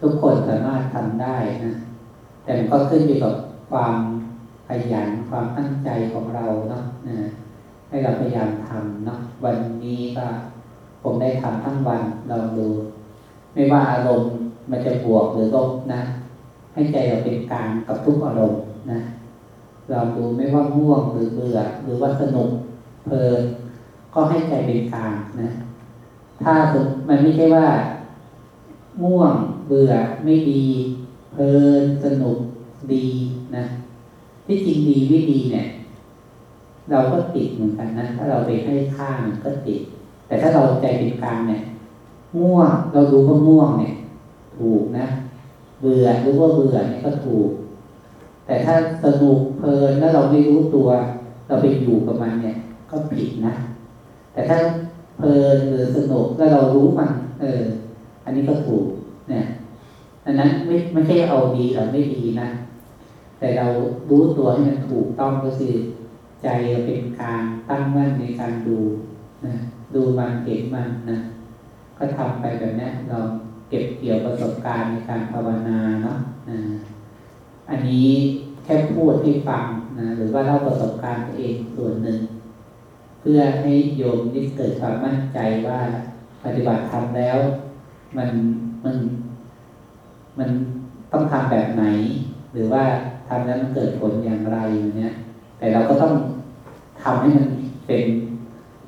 ทุกคนสามารถทำได้นะแต่มันก็ขึ้นอยู่กับความขยันความตั้งใจของเราเนาะนะ ให้เราพยายามทำเนาะวันนี้ก็ผมได้ทำทั้งวันลองดู ไม่ว่าอารมณ์มันจะบวกหรือลบนะ ให้ใจเราเป็นกลางกับทุกอารมณ์นะลองดูไม่ว่าง่วงหรือเบื่อ หรือว่าสนุกเพลินก็ให้ใจเป็นกลางนะ ถ้ามันไม่ใช่ว่า ง่วงเบื่อไม่ดีเพลินสนุกดีนะ ที่จริงดีไม่ดีเนี่ย เราก็ติดเหมือนกันนะถ้าเราไปให้ค่ามันก็ติด แต่ถ้าเราใจเป็นกลางเนี่ยง่วงเราดูว่าง่วงเนี่ย ถูกนะเบื่อรือว่าเบื่อเนี่ยก็ถูก แต่ถ้าสนุกเพลินแล้วเราไม่รู้ตัว เราไปอยู่กับมันเนี่ย ก็ผิดนะ แต่ถ้าเพลินหรือสนุกแล้วเรารู้มันเออ อันนี้ก็ถูกเนี่ยอันนั้นไม่ไม่ใช่เอาดีหรือไม่ดีนะแต่เรารู้ตัวให้มันถูกต้องก็คือ ใจเป็นการตั้งมั่นในการดูนะดูมันเห็นมันนะก็ทำไปแบบนี้เราเก็บเกี่ยวประสบการณ์ในการภาวนาเนาะอันนี้แค่พูดให้ฟังนะหรือว่าเล่าประสบการณ์ตัวเองส่วนหนึ่ง เพื่อให้โยมได้เกิดความมั่นใจว่าปฏิบัติทำแล้ว มันมันมันต้องทำแบบไหน หรือว่าทำแล้วมันเกิดผลอย่างไรอย่างเนี้ย แต่เราก็ต้องทำให้มันเป็น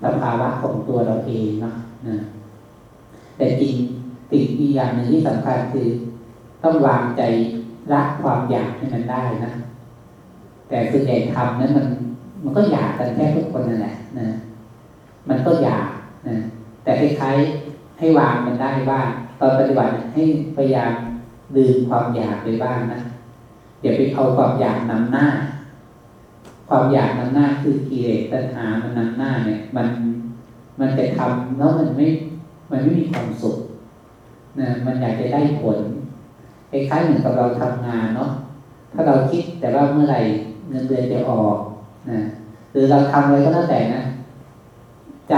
สภาวะของตัวเราเองนะนะแต่จริงสิ่งอีกอย่างหนึ่งที่สำคัญคือต้องวางใจละความอยากให้มันได้นะ แต่ส่วนใหญ่ทำนั้นมันมันก็อยากกันแค่ทุกคนนั่นแหละนะ มันก็อยากนะแต่คล้ายๆให้วางมันได้บ้าตอนปฏิบัติให้พยายามลืมความอยากไปบ้างนะอย่าไปเอาความอยากนำหน้า ความอยากนำหน้าคือกิเลสตัณหามันนำหน้าเนี่ย มันมันจะทำแล้วมันไม่มันไม่มีความสุขนะมันอยากจะได้ผลคล้ายๆเหมือนกับเราทำงานเนาะถ้าเราคิดแต่ว่าเมื่อไหร่เงินเดือนจะออกนะหรือเราทำอะไรก็แล้วแต่นะใจ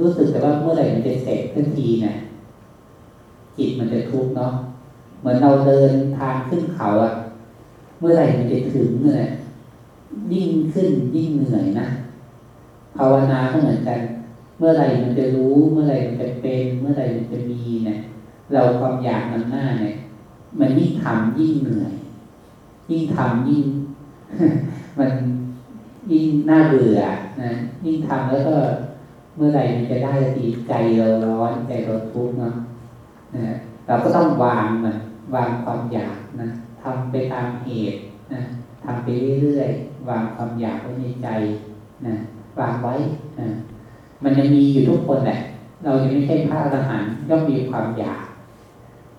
รู้สึกแต่ว่าเมื่อไหร่มันจะเสร็จทันทีเนะี่ยจิตมันจะทุกข์เนาะเหมือนเราเดินทางขึ้นเขาอะเมื่อไหร่มันจะถึงเนี่ย ยิ่งขึ้นยิ่งเหนื่อยนะภาวนาก็เหมือนกัน เมื่อไหร่มันจะรู้ เมื่อไหร่มันจะเป็นเมื่อไหร่มันจะมีเนี่ยเราความอยากนำหน้าเนี่ย มันยิ่งทำยิ่งเหนื่อย ยิ่งทำยิ่ง มันยิ่งน่าเบื่อนะยิ่งทำแล้วก็เมื่อไหร่มันจะได้ทีใจเราร้อนใจเราทุกข์เนาะนะเราก็ต้องวางมันวางความอยากนะททำไปตามเหตุนะทำไปเรื่อยๆ วางความอยากไว้ในใจนะวางไว้นะมันยังมีอยู่ทุกคนแหละ เรายังไม่ใช่พระอรหันต์ย่อมมีความอยาก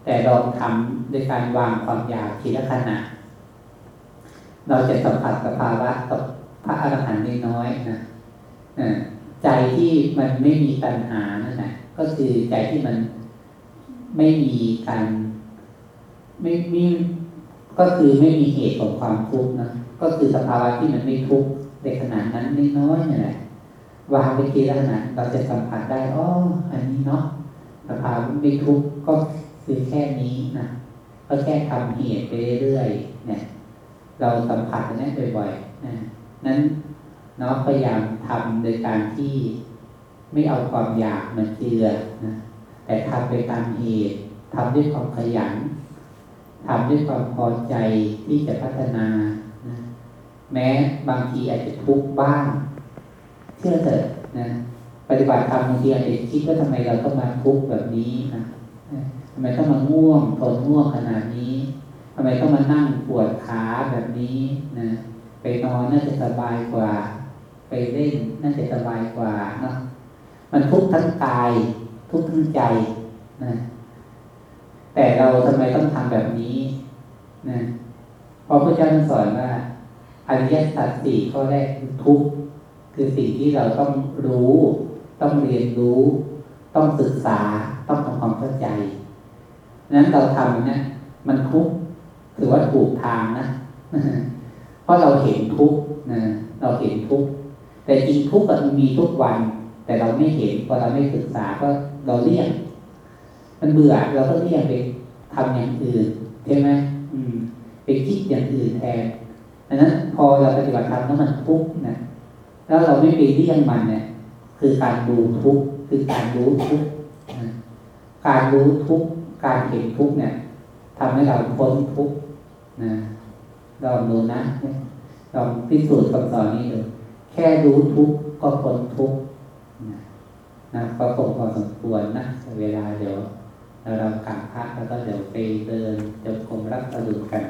แต่ลองทำโดยการวางความอยากทีละขณะเราจะสัมผัสสภาวะกับพระอรหันต์น้อยๆนะนะใจที่มันไม่มีตัณหานั่นแหละก็คือใจที่มันไม่มีการไม่มีก็คือไม่มีเหตุของความทุกข์นะ ก็คือสภาวะที่มันไม่ทุกข์ในขนาดนั้นน,น้อยๆนี่แหละวางไปทีละขณะเราจะสัมผัสได้อ๋ออันนี้เนาะสภาวะไม่ทุกข์ก็คือแค่นี้นะก็แค่ทำเหตุไปเรื่อยๆเนี่ย เราสัมผัสอันนี้บ่อยๆนะนั้นเนาะพยายามทำโดยการที่ไม่เอาความอยากมาเจือนะแต่ทำไปตามเหตุทำด้วยความขยันทำด้วยความพอใจที่จะพัฒนา แม้บางทีอาจจะทุกข์บ้างเชื่อเถอะนะปฏิบัติธรรมบางทีอาจจะคิดว่าทำไมเราต้องมาทุกข์แบบนี้นะทำไมต้องมาง่วงทนง่วงขนาดนี้ทำไมต้องมานั่งปวดขาแบบนี้นะไปนอนน่าจะสบายกว่า ไปเล่นน่าจะสบายกว่าเนาะมันทุกข์ทั้งกาย ทุกข์ทั้งใจนะแต่เราทำไมต้องทำแบบนี้นะเพราะพระเจ้าสอนว่า ริยสัจสี่ข้อแรกทุกคือสิ่งที่เราต้องรู้ ต้องเรียนรู้ ต้องศึกษาต้องทำความเข้าใจนั้นเราทำเนี่ยมันทุกถือว่าถูกทางนะเพราะเราเห็นทุกนะเราเห็นทุกแต่จริงทุกมันมีทุกวัน แต่เราไม่เห็นพอเราไม่ศึกษาก็เราเรียกมันเบื่อเราก็เรียกไปทำอย่างอื่นใช่ไหมอืมไปคิดอย่างอื่นแทน ดังนั้นพอเราปฏิบัติธรรมแล้วมันทุกข์นะแล้วเราไม่ไปเลี่ยงมันเนี่ยคือการดูทุกข์คือการรู้ทุกข์การรู้ทุกข์การเห็นทุกข์เนี่ยทำให้เราพ้นทุกข์นะลองดูนะลองพิสูจน์คำสอนนี้ดูแค่รู้ทุกข์ก็พ้นทุกข์นะนะก็คงพอสมควรนะเวลาเดี๋ยวเรากลับพักแล้วก็เดี๋ยวไปเดินจงกรมรับสะดุดกัน